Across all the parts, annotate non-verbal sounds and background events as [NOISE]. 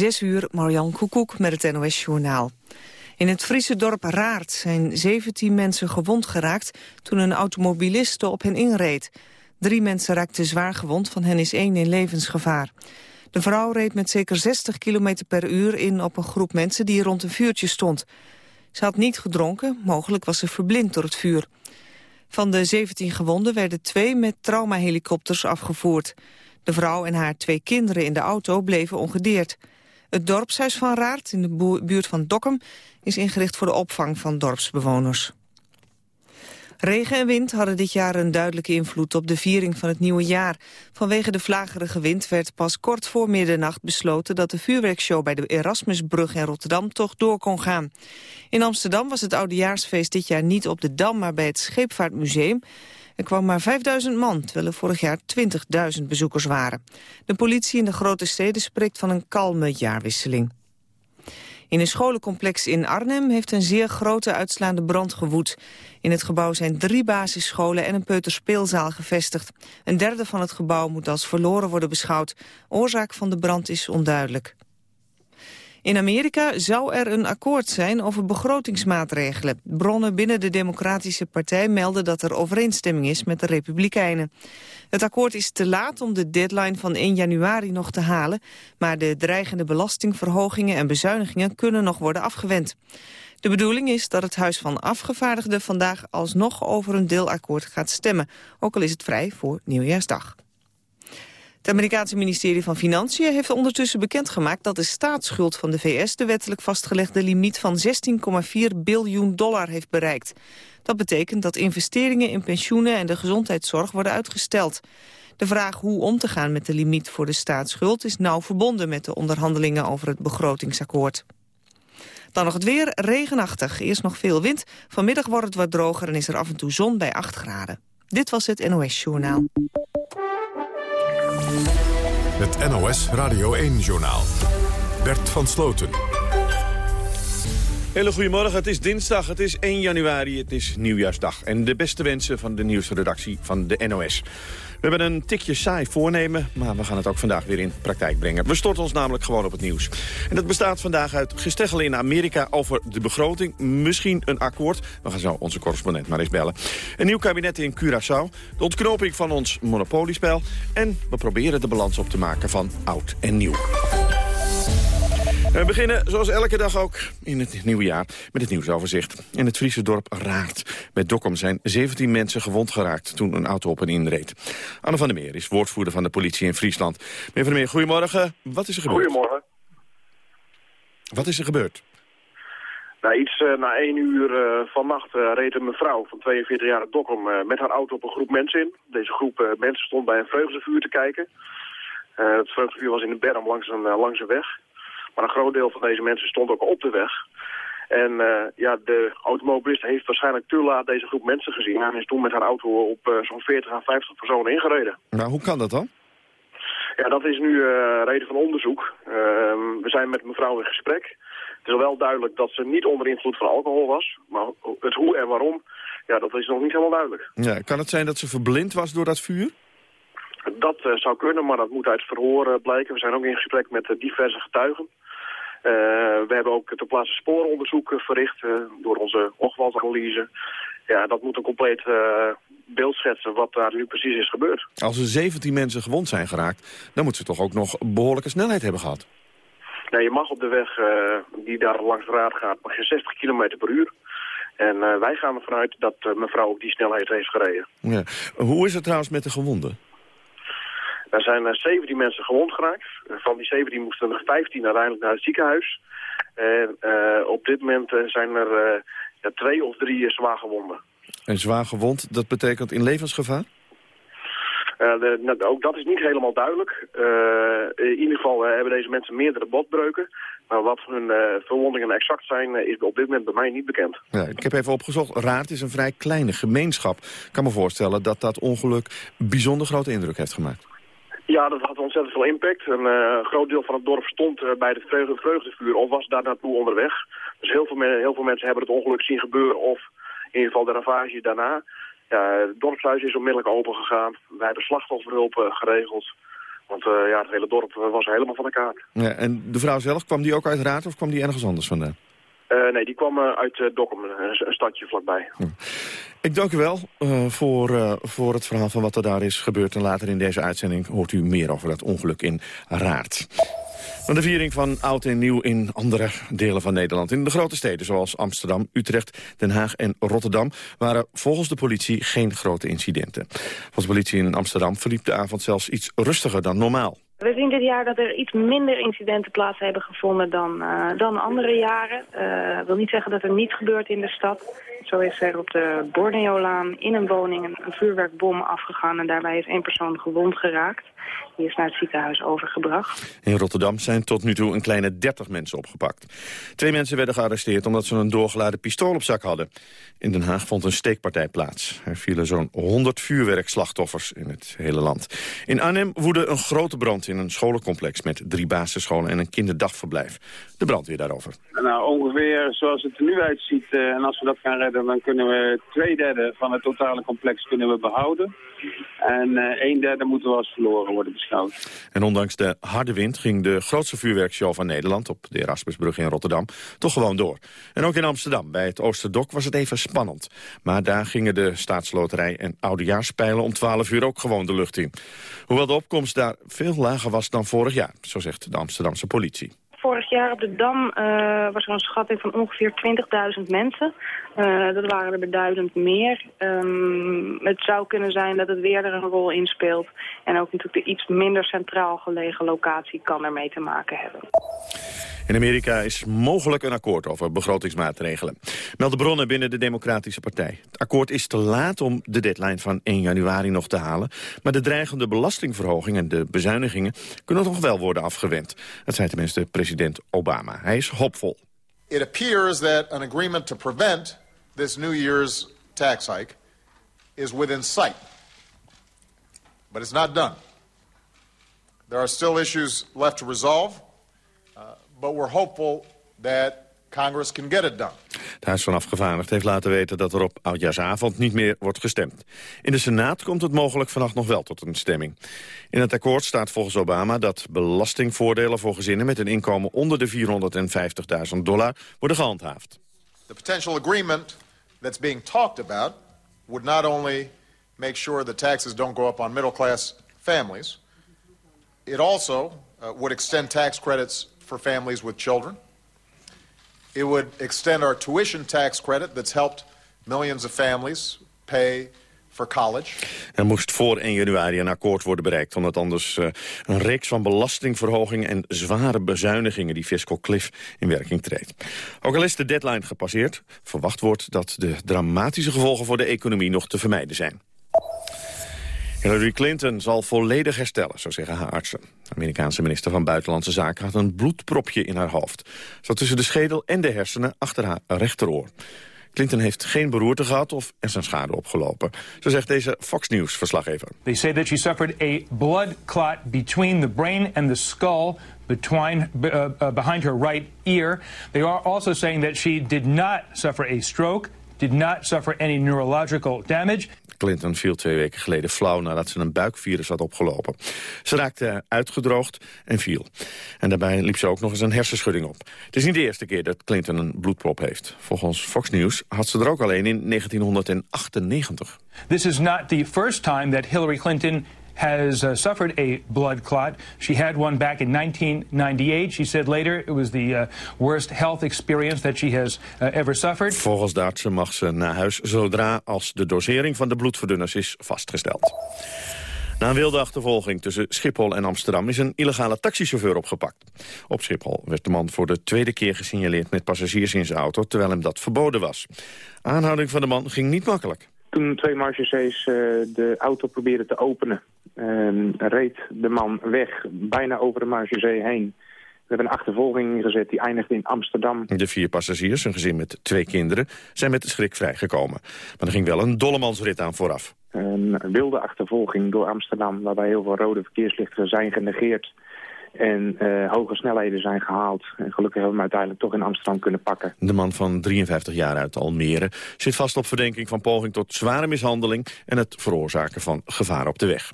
Zes uur, Marjan Koekoek met het NOS-journaal. In het Friese dorp Raart zijn 17 mensen gewond geraakt... toen een automobiliste op hen inreed. Drie mensen raakten zwaar gewond, van hen is één in levensgevaar. De vrouw reed met zeker 60 km per uur in op een groep mensen... die rond een vuurtje stond. Ze had niet gedronken, mogelijk was ze verblind door het vuur. Van de 17 gewonden werden twee met traumahelikopters afgevoerd. De vrouw en haar twee kinderen in de auto bleven ongedeerd. Het dorpshuis van Raart in de buurt van Dokkum is ingericht voor de opvang van dorpsbewoners. Regen en wind hadden dit jaar een duidelijke invloed op de viering van het nieuwe jaar. Vanwege de vlagerige wind werd pas kort voor middernacht besloten dat de vuurwerkshow bij de Erasmusbrug in Rotterdam toch door kon gaan. In Amsterdam was het oudejaarsfeest dit jaar niet op de Dam, maar bij het Scheepvaartmuseum. Er kwam maar 5000 man, terwijl er vorig jaar 20.000 bezoekers waren. De politie in de grote steden spreekt van een kalme jaarwisseling. In een scholencomplex in Arnhem heeft een zeer grote uitslaande brand gewoed. In het gebouw zijn drie basisscholen en een peuterspeelzaal gevestigd. Een derde van het gebouw moet als verloren worden beschouwd. Oorzaak van de brand is onduidelijk. In Amerika zou er een akkoord zijn over begrotingsmaatregelen. Bronnen binnen de Democratische Partij melden dat er overeenstemming is met de Republikeinen. Het akkoord is te laat om de deadline van 1 januari nog te halen, maar de dreigende belastingverhogingen en bezuinigingen kunnen nog worden afgewend. De bedoeling is dat het Huis van Afgevaardigden vandaag alsnog over een deelakkoord gaat stemmen, ook al is het vrij voor Nieuwjaarsdag. Het Amerikaanse ministerie van Financiën heeft ondertussen bekendgemaakt dat de staatsschuld van de VS de wettelijk vastgelegde limiet van 16,4 biljoen dollar heeft bereikt. Dat betekent dat investeringen in pensioenen en de gezondheidszorg worden uitgesteld. De vraag hoe om te gaan met de limiet voor de staatsschuld is nauw verbonden met de onderhandelingen over het begrotingsakkoord. Dan nog het weer, regenachtig. Eerst nog veel wind. Vanmiddag wordt het wat droger en is er af en toe zon bij 8 graden. Dit was het NOS Journaal. Het NOS Radio 1-journaal. Bert van Sloten. Hele goedemorgen, het is dinsdag, het is 1 januari, het is nieuwjaarsdag. En de beste wensen van de nieuwsredactie van de NOS. We hebben een tikje saai voornemen, maar we gaan het ook vandaag weer in praktijk brengen. We storten ons namelijk gewoon op het nieuws. En dat bestaat vandaag uit gesteggelen in Amerika over de begroting. Misschien een akkoord. We gaan zo onze correspondent maar eens bellen. Een nieuw kabinet in Curaçao. De ontknoping van ons monopoliespel. En we proberen de balans op te maken van oud en nieuw. We beginnen zoals elke dag ook in het nieuwe jaar met het nieuwsoverzicht. In het Friese dorp Raart bij Dokkum zijn 17 mensen gewond geraakt toen een auto op hen inreed. Anne van der Meer is woordvoerder van de politie in Friesland. Meneer van der Meer, goedemorgen. Wat is er gebeurd? Goedemorgen. Wat is er gebeurd? Nou, iets uh, na één uur uh, vannacht uh, reed een mevrouw van 42 jaar uit Dokkum met haar auto op een groep mensen in. Deze groep mensen stond bij een vreugdevuur te kijken. het vreugdevuur was in de berm langs een, langs een weg. Maar een groot deel van deze mensen stond ook op de weg. En uh, ja, de automobilist heeft waarschijnlijk te laat deze groep mensen gezien. En is toen met haar auto op uh, zo'n 40 à 50 personen ingereden. Nou, hoe kan dat dan? Ja, dat is nu uh, reden van onderzoek. Ehm, we zijn met mevrouw in gesprek. Het is wel duidelijk dat ze niet onder invloed van alcohol was. Maar het hoe en waarom, ja, dat is nog niet helemaal duidelijk. Ja, kan het zijn dat ze verblind was door dat vuur? Dat zou kunnen, maar dat moet uit het verhoor blijken. We zijn ook in gesprek met diverse getuigen. Uh, we hebben ook ter plaatse sporenonderzoek verricht uh, door onze oogwaldanalyse. Ja, dat moet een compleet uh, beeld schetsen wat daar nu precies is gebeurd. Als er 17 mensen gewond zijn geraakt, dan moeten ze toch ook nog behoorlijke snelheid hebben gehad? Nee, je mag op de weg die daar langs de raad gaat, mag je 60 km per uur. En wij gaan ervan uit dat mevrouw op die snelheid heeft gereden. Ja. Hoe is het trouwens met de gewonden? Er zijn 17 mensen gewond geraakt. Van die 17 moesten er 15 uiteindelijk naar het ziekenhuis. En uh, op dit moment zijn er ja, twee of drie zwaar gewonden. En zwaar gewond, dat betekent in levensgevaar? Uh, de, nou, ook dat is niet helemaal duidelijk. in ieder geval hebben deze mensen meerdere botbreuken. Maar wat hun verwondingen exact zijn, is op dit moment bij mij niet bekend. Ja, ik heb even opgezocht. Raad is een vrij kleine gemeenschap. Ik kan me voorstellen dat dat ongeluk bijzonder grote indruk heeft gemaakt. Ja, dat had ontzettend veel impact. Een uh, groot deel van het dorp stond uh, bij het vreugde, vreugdevuur of was daar naartoe onderweg. Dus heel veel, heel veel mensen hebben het ongeluk zien gebeuren of in ieder geval de ravage daarna. Ja, het dorpshuis is onmiddellijk open gegaan. Wij hebben slachtofferhulp uh, geregeld. Want ja, het hele dorp was helemaal van de kaart. Ja, en de vrouw zelf, kwam die ook uit Raad of kwam die ergens anders vandaan? Nee, die kwam uit uh, Dokkum, een, stadje vlakbij. Ik dank u wel voor, voor het verhaal van wat er daar is gebeurd. En later in deze uitzending hoort u meer over dat ongeluk in Raad. Van de viering van oud en nieuw in andere delen van Nederland. In de grote steden zoals Amsterdam, Utrecht, Den Haag en Rotterdam... waren volgens de politie geen grote incidenten. Volgens de politie in Amsterdam verliep de avond zelfs iets rustiger dan normaal. We zien dit jaar dat er iets minder incidenten plaats hebben gevonden dan, uh, dan andere jaren. Dat uh, wil niet zeggen dat er niets gebeurt in de stad. Zo is er op de Borneolaan in een woning een, een vuurwerkbom afgegaan... en daarbij is één persoon gewond geraakt. Die is naar het ziekenhuis overgebracht. In Rotterdam zijn tot nu toe een kleine 30 mensen opgepakt. Twee mensen werden gearresteerd omdat ze een doorgeladen pistool op zak hadden. In Den Haag vond een steekpartij plaats. Er vielen zo'n 100 vuurwerkslachtoffers in het hele land. In Arnhem woedde een grote brand in een scholencomplex... met drie basisscholen en een kinderdagverblijf. De brandweer daarover. Nou, ongeveer zoals het er nu uitziet... Uh, en als we dat gaan redden, dan kunnen we twee derde van het totale complex kunnen we behouden. En uh, een derde moeten we als verloren worden beschouwd. En ondanks de harde wind ging de grootste vuurwerkshow van Nederland... op de Erasmusbrug in Rotterdam, toch gewoon door. En ook in Amsterdam, bij het Oosterdok, was het even spannend. Maar daar gingen de staatsloterij en oudejaarspijlen om 12 uur ook gewoon de lucht in. Hoewel de opkomst daar veel lager was dan vorig jaar, zo zegt de Amsterdamse politie. Vorig jaar op de Dam uh, was er een schatting van ongeveer 20.000 mensen. Uh, dat waren er beduidend meer. Um, het zou kunnen zijn dat het weer er een rol in speelt. En ook natuurlijk de iets minder centraal gelegen locatie kan ermee te maken hebben. In Amerika is mogelijk een akkoord over begrotingsmaatregelen. Melden bronnen binnen de Democratische Partij. Het akkoord is te laat om de deadline van 1 januari nog te halen. Maar de dreigende belastingverhoging en de bezuinigingen... kunnen nog wel worden afgewend. Dat zei tenminste president Obama. Hij is hoopvol. It appears that an agreement to prevent this New Year's tax hike is within sight. But it's not done. There are still issues left to resolve uh, but we're hopeful that Congress can get it done. Het Huis van Afgevaardigden heeft laten weten dat er op oudjaarsavond niet meer wordt gestemd. In de Senaat komt het mogelijk vannacht nog wel tot een stemming. In het akkoord staat volgens Obama dat belastingvoordelen voor gezinnen met een inkomen onder de 450.000 dollar worden gehandhaafd. The potential agreement that's being talked about would not only make sure that taxes don't go up on middle class families, it also uh, would extend tax credits for families with children. It would extend our tuition tax credit that's helped millions of families pay for college. Er moest voor 1 januari een akkoord worden bereikt... omdat anders uh, een reeks van belastingverhogingen... en zware bezuinigingen die fiscal cliff in werking treedt. Ook al is de deadline gepasseerd... verwacht wordt dat de dramatische gevolgen voor de economie nog te vermijden zijn. Hillary Clinton zal volledig herstellen, zo zeggen haar artsen. De Amerikaanse minister van Buitenlandse Zaken had een bloedpropje in haar hoofd. Zo tussen de schedel en de hersenen achter haar rechteroor. Clinton heeft geen beroerte gehad of er zijn schade opgelopen. Zo zegt deze Fox News-verslaggever. They say that she suffered a blood clot between the brain and the skull between, uh, uh, behind her right ear. They are also saying that she did not suffer a stroke, did not suffer any neurological damage. Clinton viel twee weken geleden flauw nadat ze een buikvirus had opgelopen. Ze raakte uitgedroogd en viel. En daarbij liep ze ook nog eens een hersenschudding op. Het is niet de eerste keer dat Clinton een bloedprop heeft. Volgens Fox News had ze er ook alleen in 1998. This is not the first time that Hillary Clinton has uh, suffered a blood clot. She had one back in 1998. She said later it was the uh, worst health experience that she has uh, ever suffered. Volgens de artsen mag ze naar huis zodra als de dosering van de bloedverdunners is vastgesteld. Na een wilde achtervolging tussen Schiphol en Amsterdam is een illegale taxichauffeur opgepakt. Op Schiphol werd de man voor de tweede keer gesignaleerd met passagiers in zijn auto, terwijl hem dat verboden was. Aanhouding van de man ging niet makkelijk. Toen twee marechaussées de auto probeerden te openen reed de man weg, bijna over de Marchezee heen. We hebben een achtervolging gezet die eindigde in Amsterdam. De vier passagiers, een gezin met twee kinderen, zijn met de schrik vrijgekomen. Maar er ging wel een dollemansrit aan vooraf. Een wilde achtervolging door Amsterdam, waarbij heel veel rode verkeerslichten zijn genegeerd en uh, hoge snelheden zijn gehaald. En gelukkig hebben we hem uiteindelijk toch in Amsterdam kunnen pakken. De man van 53 jaar uit Almere zit vast op verdenking van poging tot zware mishandeling... en het veroorzaken van gevaar op de weg.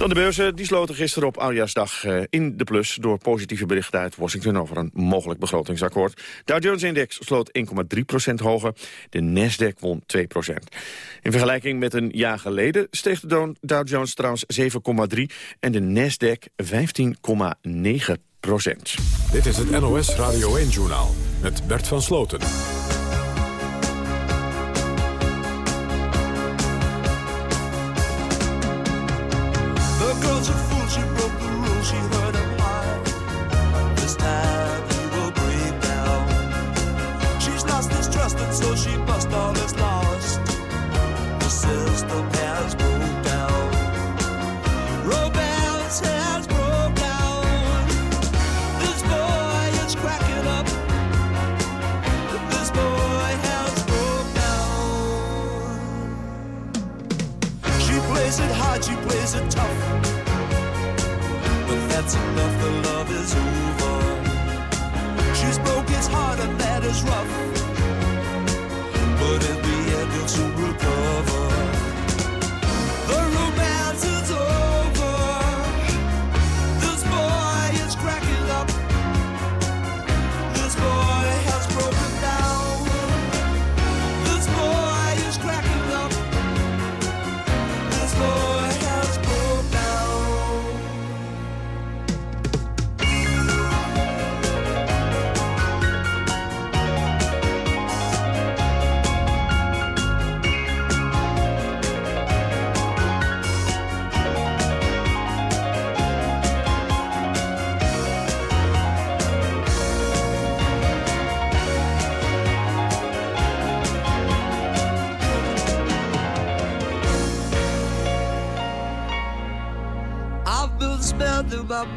Dan de beurzen, die sloten gisteren op Oudjaarsdag uh, in de plus... door positieve berichten uit Washington over een mogelijk begrotingsakkoord. Dow Jones-index sloot 1,3% hoger. De Nasdaq won 2% In vergelijking met een jaar geleden steeg de Dow Jones trouwens 7,3... en de Nasdaq 15,9% Dit is het NOS Radio 1-journaal met Bert van Sloten.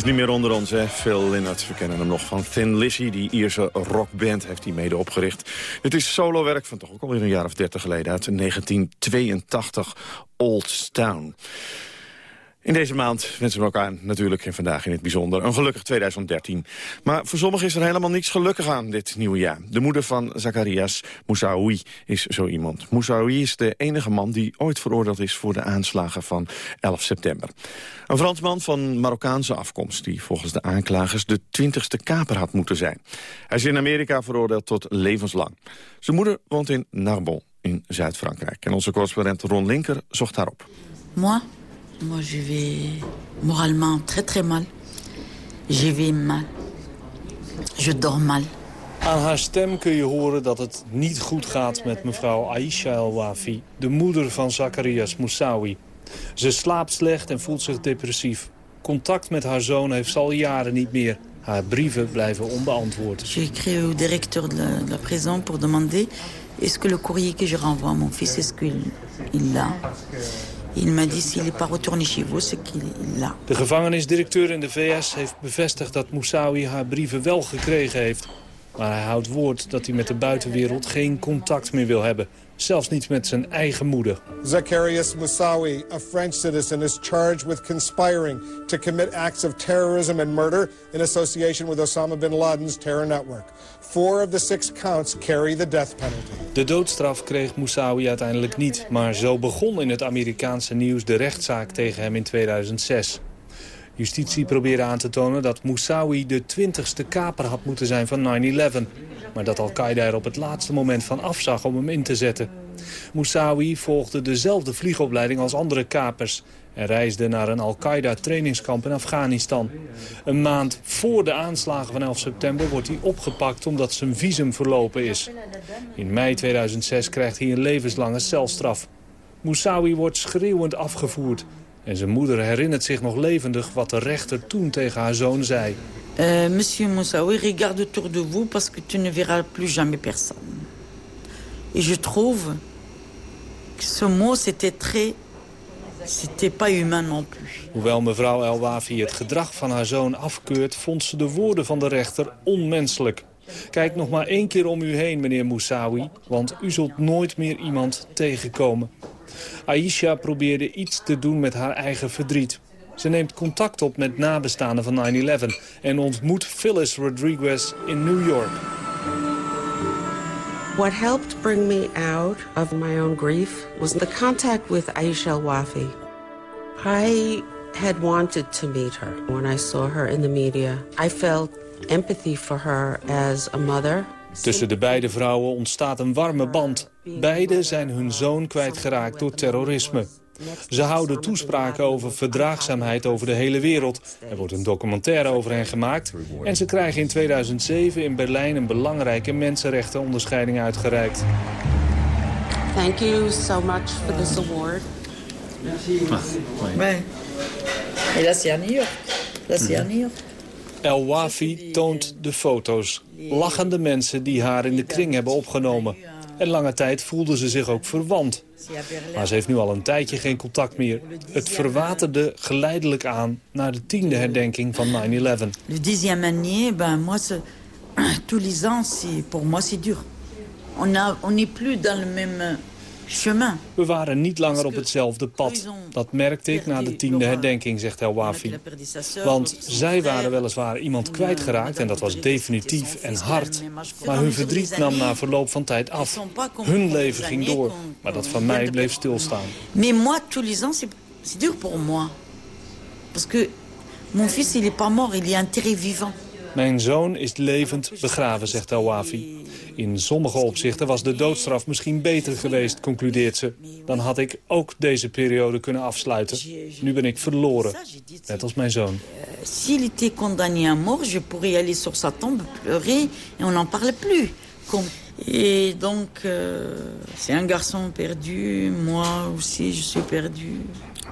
Is niet meer onder ons, hè. Phil Lynott. We kennen hem nog van Thin Lizzy. Die Ierse rockband heeft hij mede opgericht. Het is solowerk van toch ook alweer een jaar of dertig geleden uit 1982. Old Town. In deze maand wensen we elkaar natuurlijk en vandaag in het bijzonder een gelukkig 2013. Maar voor sommigen is er helemaal niets gelukkig aan dit nieuwe jaar. De moeder van Zacharias, Moussaoui, is zo iemand. Moussaoui is de enige man die ooit veroordeeld is voor de aanslagen van 11 september. Een Fransman van Marokkaanse afkomst die volgens de aanklagers de twintigste kaper had moeten zijn. Hij is in Amerika veroordeeld tot levenslang. Zijn moeder woont in Narbonne in Zuid-Frankrijk. En onze correspondent Ron Linker zocht daarop. Moi Moi, je vais moralement très très mal. Je vais mal. Je dors mal. Aan haar stem kun je horen dat het niet goed gaat met mevrouw Aisha El-Wafi... de moeder van Zacharias Moussaoui. Ze slaapt slecht en voelt zich depressief. Contact met haar zoon heeft ze al jaren niet meer. Haar brieven blijven onbeantwoord. J'ai écrit au directeur de la, de la prison pour demander... est-ce que le courrier que je renvoie à mon fils, est-ce qu'il l'a De gevangenisdirecteur in de VS heeft bevestigd dat Moussaoui haar brieven wel gekregen heeft. Maar hij houdt woord dat hij met de buitenwereld geen contact meer wil hebben. Zelfs niet met zijn eigen moeder. Zacharias Moussaoui, a French citizen, is charged with conspiring to commit acts of terrorism and murder in association with Osama bin Laden's terror network. Four of the six counts carry the death penalty. De doodstraf kreeg Moussaoui uiteindelijk niet, maar zo begon in het Amerikaanse nieuws de rechtszaak tegen hem in 2006. Justitie probeerde aan te tonen dat Moussaoui de twintigste kaper had moeten zijn van 9-11. Maar dat Al-Qaeda er op het laatste moment van afzag om hem in te zetten. Moussaoui volgde dezelfde vliegopleiding als andere kapers... en reisde naar een Al-Qaeda-trainingskamp in Afghanistan. Een maand voor de aanslagen van 11 september wordt hij opgepakt omdat zijn visum verlopen is. In mei 2006 krijgt hij een levenslange celstraf. Moussaoui wordt schreeuwend afgevoerd... En zijn moeder herinnert zich nog levendig wat de rechter toen tegen haar zoon zei. Uh, Monsieur Moussaoui, regarde autour de vous parce que tu ne verras plus jamais personne. Et je trouve que ce mot c'était très C'était pas humain non plus. Hoewel mevrouw El Wafi het gedrag van haar zoon afkeurt... vond ze de woorden van de rechter onmenselijk. Kijk nog maar één keer om u heen, meneer Moussaoui... want u zult nooit meer iemand tegenkomen. Aisha probeerde iets te doen met haar eigen verdriet. Ze neemt contact op met nabestaanden van 9-11 en ontmoet Phyllis Rodriguez in New York. What helped bring me out of my own grief was the contact with Aisha Wafi. I had wanted to meet her when I saw her in the media. I felt empathy for her as a mother, Tussen de beide vrouwen ontstaat een warme band. Beide zijn hun zoon kwijtgeraakt door terrorisme. Ze houden toespraken over verdraagzaamheid over de hele wereld. Er wordt een documentaire over hen gemaakt. En ze krijgen in 2007 in Berlijn een belangrijke mensenrechtenonderscheiding uitgereikt. Thank you so much for this award. Ouais. Et là, c'est à New York. El Wafi toont de foto's. Lachende mensen die haar in de kring hebben opgenomen. En lange tijd voelde ze zich ook verwant. Maar ze heeft nu al een tijdje geen contact meer. Het verwaterde geleidelijk aan naar de tiende herdenking van 9-11. Le dixième année, ben moi, [CLEARS THROAT] tous les ans, pour moi c'est dur. On n'est plus dans le même we waren niet langer op hetzelfde pad. Dat merkte ik na de tiende herdenking, zegt El Wafi. Want zij waren weliswaar iemand kwijtgeraakt en dat was definitief en hard. Maar hun verdriet nam na verloop van tijd af. Hun leven ging door, maar dat van mij bleef stilstaan. Mais moi, tous les ans, c'est dur pour moi. Parce que mon fils, il est pas mort, il est enterré vivant. Mijn zoon is levend begraven, zegt El Wafi. In sommige opzichten was de doodstraf misschien beter geweest, concludeert ze. Dan had ik ook deze periode kunnen afsluiten. Nu ben ik verloren, net als mijn zoon. S'il était condamné à mort, je pourrais aller sur sa tombe pleurer et on n'en parle plus. Et donc, euh, c'est un garçon perdu, moi aussi je suis perdu.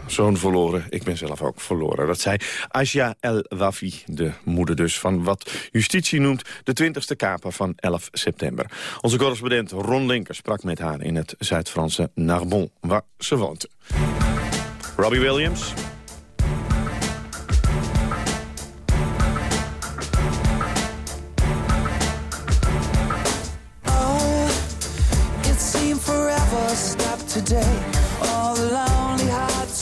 Zoon verloren, ik ben zelf ook verloren. Dat zei Asia El Wafi, de moeder dus van wat justitie noemt... de 20 kaper van 11 september. Onze correspondent Ron Linker sprak met haar in het Zuid-Franse Narbonne, waar ze woont. Robbie Williams, oh, today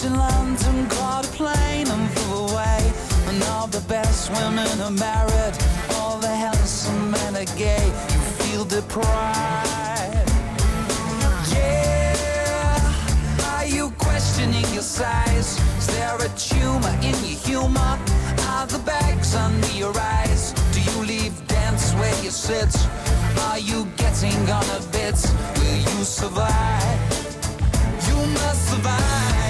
in London, caught a plane and flew away. And all the best women are married, all the handsome men are gay. You feel deprived. Yeah, are you questioning your size? Is there a tumor in your humor? Are the bags under your eyes? Do you leave dance where you sit? Are you getting on a bit? Will you survive? You must survive.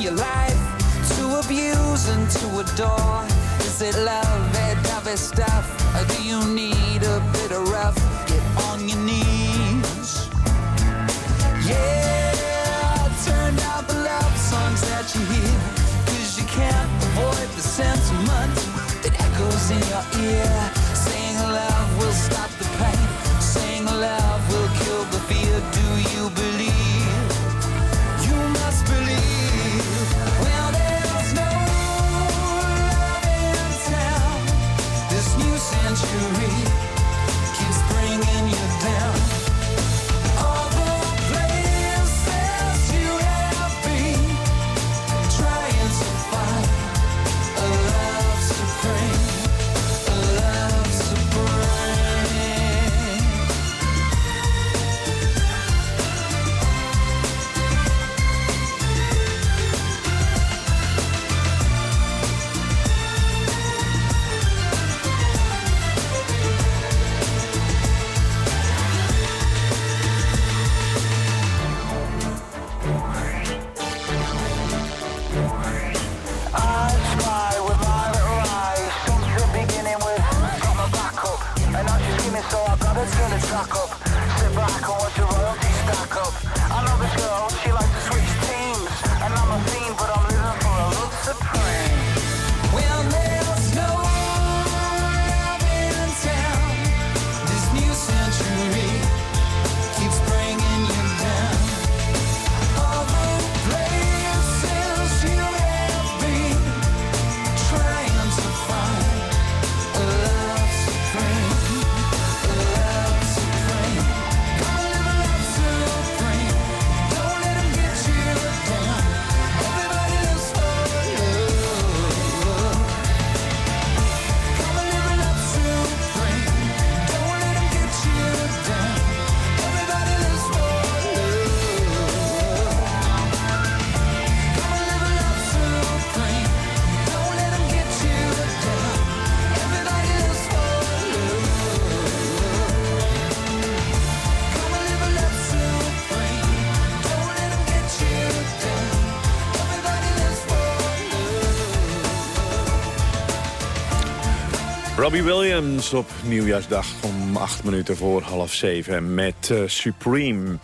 Your life to abuse and to adore Is it love, that dovey stuff? Or do you need a bit of rough? Get on your knees. Yeah, turn down the love songs that you hear. Cause you can't avoid the sentiment that echoes in your ear. Robbie Williams op nieuwjaarsdag om acht minuten voor half zeven met eh, Supreme.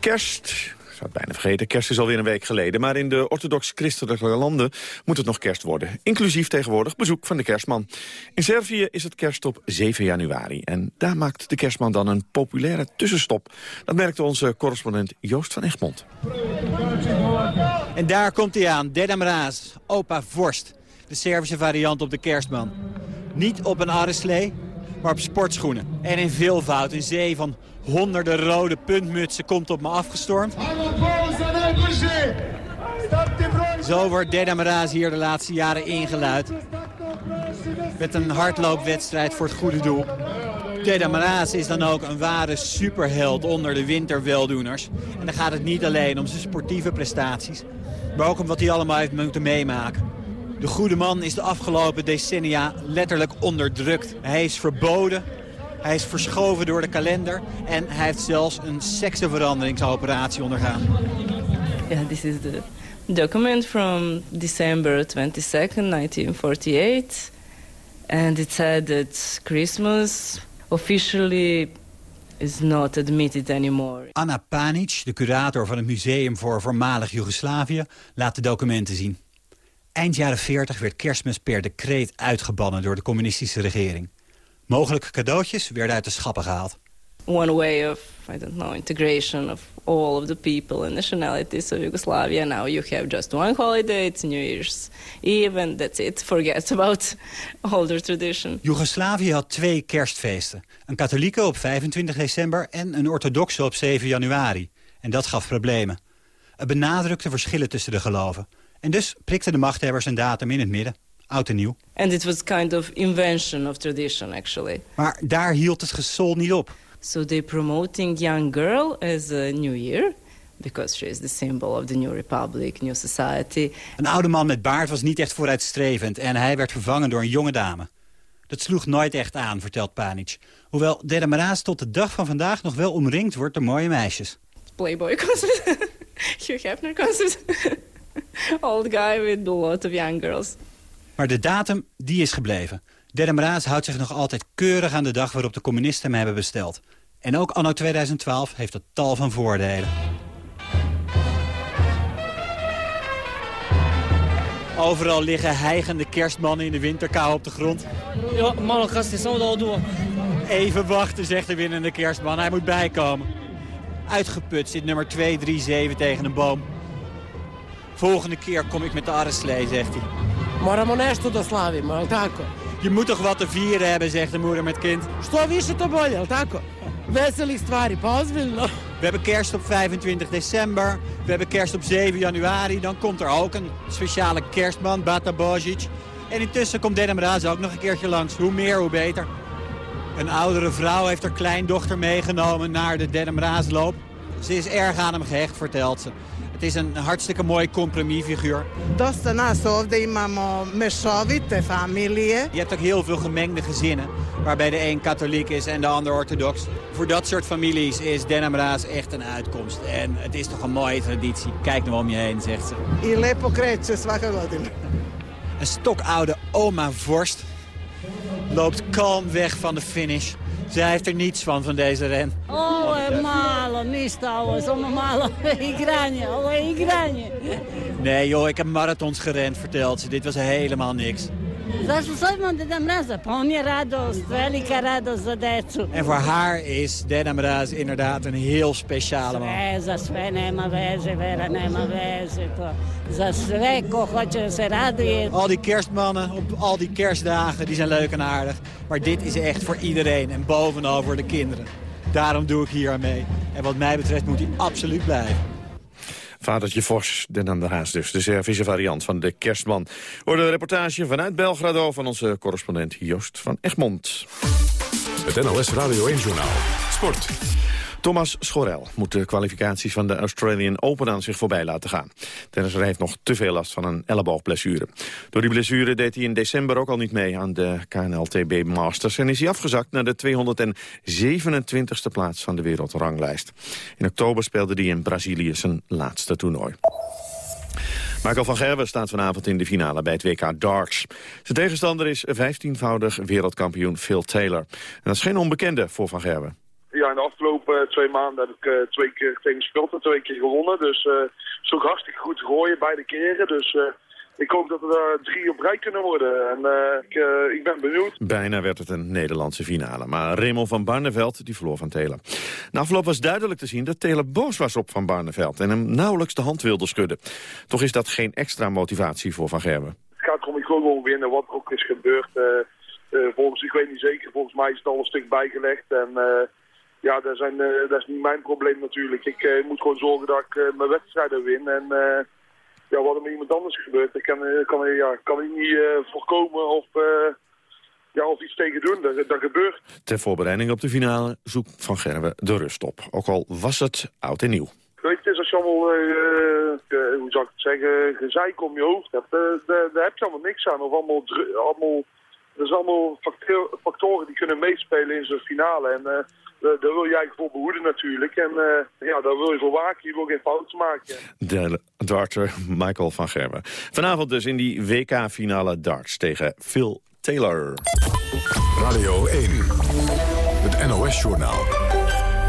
Kerst, ik zou het bijna vergeten, kerst is alweer een week geleden... maar in de orthodox-christelijke landen moet het nog kerst worden. Inclusief tegenwoordig bezoek van de kerstman. In Servië is het kerst op 7 januari. En daar maakt de kerstman dan een populaire tussenstop. Dat merkte onze correspondent Joost van Egmond. En daar komt hij aan, Deda Mraz, opa Vorst. De Servische variant op de kerstman. Niet op een arreslee, maar op sportschoenen. En in veelvoud, een zee van honderden rode puntmutsen komt op me afgestormd. Zo wordt Deda Mraz hier de laatste jaren ingeluid. Met een hardloopwedstrijd voor het goede doel. Deda Mraz is dan ook een ware superheld onder de winterweldoeners. En dan gaat het niet alleen om zijn sportieve prestaties, maar ook om wat hij allemaal heeft moeten meemaken. De goede man is de afgelopen decennia letterlijk onderdrukt. Hij is verboden, hij is verschoven door de kalender... en hij heeft zelfs een seksenveranderingsoperatie ondergaan. Yeah, this is the document from December 22nd, 1948. And it said that Christmas officially is not admitted anymore. Anna Panic, de curator van het Museum voor Voormalig Joegoslavië... laat de documenten zien. Eind jaren 40 werd kerstmis per decreet uitgebannen door de communistische regering. Mogelijke cadeautjes werden uit de schappen gehaald. One way of, I don't know, integration of all of the people and nationalities of Yugoslavia. Now you have just one holiday, it's New Year's Eve, and that's it. Forget about older tradition. Joegoslavië had twee kerstfeesten. Een katholieke op 25 december en een orthodoxe op 7 januari. En dat gaf problemen. Het benadrukte verschillen tussen de geloven. En dus prikten de machthebbers een datum in het midden. Oud en nieuw. And it was kind of invention of tradition, actually. Maar daar hield het gesol niet op. So they promoting young girl as a new year because she is the symbol of the new republic, new society. Een oude man met baard was niet echt vooruitstrevend en hij werd vervangen door een jonge dame. Dat sloeg nooit echt aan, vertelt Panic. Hoewel Deda Maraas tot de dag van vandaag nog wel omringd wordt door mooie meisjes. Playboy concert, [LAUGHS] Hugh Hefner concert. [LAUGHS] Old guy with a lot of young girls. Maar de datum, die is gebleven. Derde Maraas houdt zich nog altijd keurig aan de dag waarop de communisten hem hebben besteld. En ook anno 2012 heeft het tal van voordelen. Overal liggen hijgende kerstmannen in de winterkou op de grond. Ja, mannen gasten, zo al door. Even wachten, zegt de winnende kerstman. Hij moet bijkomen. Uitgeput zit nummer 237 tegen een boom. Volgende keer kom ik met de arreslee, zegt hij. Moramo nešto da slavimo, al tako? Je moet toch wat te vieren hebben, zegt de moeder met kind. Što više to bolje, al tako? Veselih stvari, pa ozbiljno. We hebben kerst op 25 december. We hebben kerst op 7 januari. Dan komt er ook een speciale kerstman, Bata Bozic. En intussen komt Deda Mraz ook nog een keertje langs. Hoe meer, hoe beter. Een oudere vrouw heeft haar kleindochter meegenomen naar de Deda Mrazloop. Ze is erg aan hem gehecht, vertelt ze. Het is een hartstikke mooi compromisfiguur. Dosta nas ovde imamo mešovite familije. Je hebt ook heel veel gemengde gezinnen, waarbij de een katholiek is en de ander orthodox. Voor dat soort families is Denamraas echt een uitkomst. En het is toch een mooie traditie. Kijk nou om je heen, zegt ze. I lepo kreće svake godine. Een stokoude oma Vorst loopt kalm weg van de finish. Zij heeft er niets van, van deze ren. Je malo, ništa, ovo je samo malo [LAUGHS] igranje, je igranje. Nee joh, ik heb marathons gerend, vertelt ze. Dit was helemaal niks. Zašto imam Deda Mraza? Pa on je radost, velika radost za decu. En voor haar is Deda Mraz inderdaad een heel speciale man. Sve, za sve nema veze, Vera nema veze. To. Za sve ko hoće da se raduje. Al die kerstmannen op al die kerstdagen, die zijn leuk en aardig. Maar dit is echt voor iedereen en bovenal voor de kinderen. Daarom doe ik hier aan mee. En wat mij betreft moet hij absoluut blijven. Vadertje Vos, Den aan de Haas dus, de Servische variant van de kerstman. Hoorde een reportage vanuit Belgrado van onze correspondent Joost van Egmond. Het NOS Radio 1-journaal. Sport. Thomas Schorel moet de kwalificaties van de Australian Open aan zich voorbij laten gaan. Tennisser heeft nog te veel last van een elleboogblessure. Door die blessure deed hij in december ook al niet mee aan de KNLTB Masters... en is hij afgezakt naar de 227e plaats van de wereldranglijst. In oktober speelde hij in Brazilië zijn laatste toernooi. Michael van Gerwen staat vanavond in de finale bij het WK Darts. Zijn tegenstander is 15-voudig wereldkampioen Phil Taylor. En dat is geen onbekende voor Van Gerwen. Ja, in de afgelopen twee maanden heb ik uh, twee keer tegen gespeeld en twee keer gewonnen. Dus uh, het is ook hartstikke goed gooien, beide keren. Dus ik hoop dat we er drie op rij kunnen worden. En ik, ik, ben benieuwd. Bijna werd het een Nederlandse finale. Maar Raymond van Barneveld die verloor van Taylor. Na afloop was duidelijk te zien dat Taylor boos was op Van Barneveld... en hem nauwelijks de hand wilde schudden. Toch is dat geen extra motivatie voor Van Gerwen. Het gaat erom, ik wil winnen, wat ook is gebeurd. volgens, ik weet niet zeker, volgens mij is het al een stuk bijgelegd. En ja, dat, zijn, uh, dat is niet mijn probleem natuurlijk. Ik uh, moet gewoon zorgen dat ik uh, mijn wedstrijden win. En ja, wat er met iemand anders gebeurt, dat kan, kan, ja, kan ik niet voorkomen of, ja, of iets tegen doen. Dat, dat gebeurt. Ter voorbereiding op de finale zoekt Van Gerwen de rust op. Ook al was het oud en nieuw. Weet je, als je allemaal, hoe zou ik het zeggen, gezeik om je hoofd hebt, daar, daar heb je allemaal niks aan. Of allemaal, allemaal, er zijn allemaal factoren die kunnen meespelen in zo'n finale. En daar wil je eigenlijk voor behoeden natuurlijk. En uh, ja, daar wil je voor waken. Je wil geen fouten maken. De darter Michael van Gerwen. Vanavond dus in die WK-finale darts tegen Phil Taylor. Radio 1, het NOS-journaal.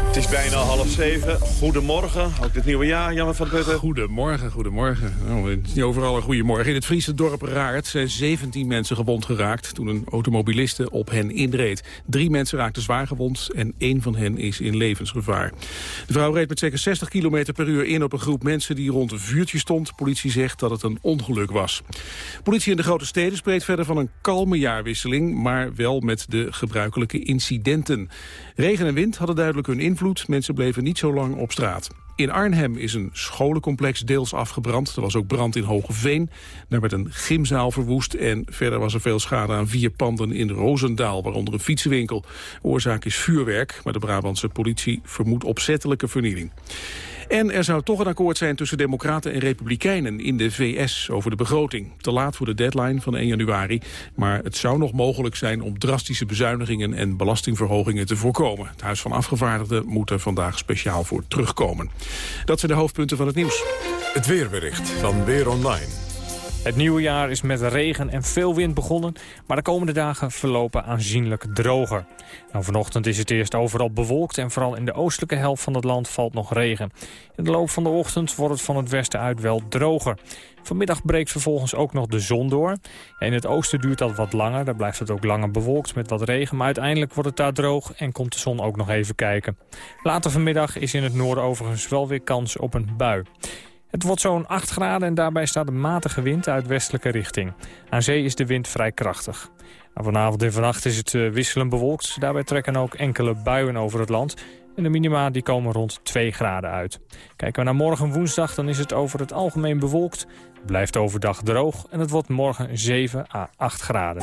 Het is bijna half zeven. Goedemorgen, ook dit nieuwe jaar, Jan van Putten. Goedemorgen, goedemorgen. Nou, het is niet overal een goedemorgen. In het Friese dorp Raart zijn 17 mensen gewond geraakt... toen een automobiliste op hen inreed. Drie mensen raakten zwaar gewond en één van hen is in levensgevaar. De vrouw reed met zeker 60 km per uur in op een groep mensen... die rond een vuurtje stond. Politie zegt dat het een ongeluk was. Politie in de grote steden spreekt verder van een kalme jaarwisseling... maar wel met de gebruikelijke incidenten. Regen en wind hadden duidelijk hun invloed. Mensen bleven niet zo lang op straat. In Arnhem is een scholencomplex deels afgebrand. Er was ook brand in Hogeveen. Daar werd een gymzaal verwoest. En verder was er veel schade aan vier panden in Roosendaal, waaronder een fietsenwinkel. Oorzaak is vuurwerk, maar de Brabantse politie vermoedt opzettelijke vernieling. En er zou toch een akkoord zijn tussen democraten en republikeinen in de VS over de begroting. Te laat voor de deadline van 1 januari, maar het zou nog mogelijk zijn om drastische bezuinigingen en belastingverhogingen te voorkomen. Het Huis van Afgevaardigden moet er vandaag speciaal voor terugkomen. Dat zijn de hoofdpunten van het nieuws. Het weerbericht van Weer Online. Het nieuwe jaar is met regen en veel wind begonnen, maar de komende dagen verlopen aanzienlijk droger. Nou, vanochtend is het eerst overal bewolkt en vooral in de oostelijke helft van het land valt nog regen. In de loop van de ochtend wordt het van het westen uit wel droger. Vanmiddag breekt vervolgens ook nog de zon door. In het oosten duurt dat wat langer, daar blijft het ook langer bewolkt met wat regen. Maar uiteindelijk wordt het daar droog en komt de zon ook nog even kijken. Later vanmiddag is in het noorden overigens wel weer kans op een bui. Het wordt zo'n 8 graden en daarbij staat een matige wind uit westelijke richting. Aan zee is de wind vrij krachtig. Vanavond en vannacht is het uh, wisselend bewolkt. Daarbij trekken ook enkele buien over het land. En de minima die komen rond 2 graden uit. Kijken we naar morgen woensdag, dan is het over het algemeen bewolkt. Blijft overdag droog en het wordt morgen 7 à 8 graden.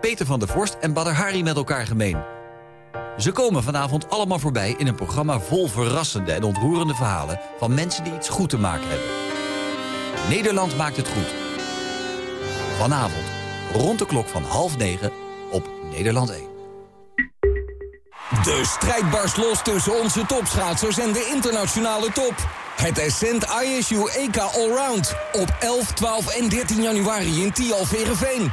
Peter van der Vorst en Badr Hari met elkaar gemeen. Ze komen vanavond allemaal voorbij in een programma vol verrassende en ontroerende verhalen... van mensen die iets goed te maken hebben. Nederland maakt het goed. Vanavond, rond de klok van half negen, op Nederland 1. De strijd barst los tussen onze topschaatsers en de internationale top. Het Ascent ISU EK Allround op 11, 12 en 13 januari in Tialf-Verenveen.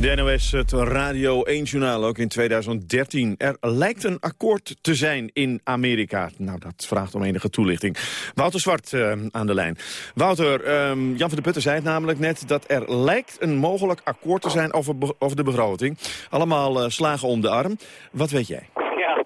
De NOS, het Radio 1-journaal, ook in 2013. Er lijkt een akkoord te zijn in Amerika. Nou, dat vraagt om enige toelichting. Wouter Zwart uh, aan de lijn. Wouter, um, Jan van der Putten zei het namelijk net... dat er lijkt een mogelijk akkoord te zijn over, de begroting. Allemaal uh, slagen om de arm. Wat weet jij? Ja,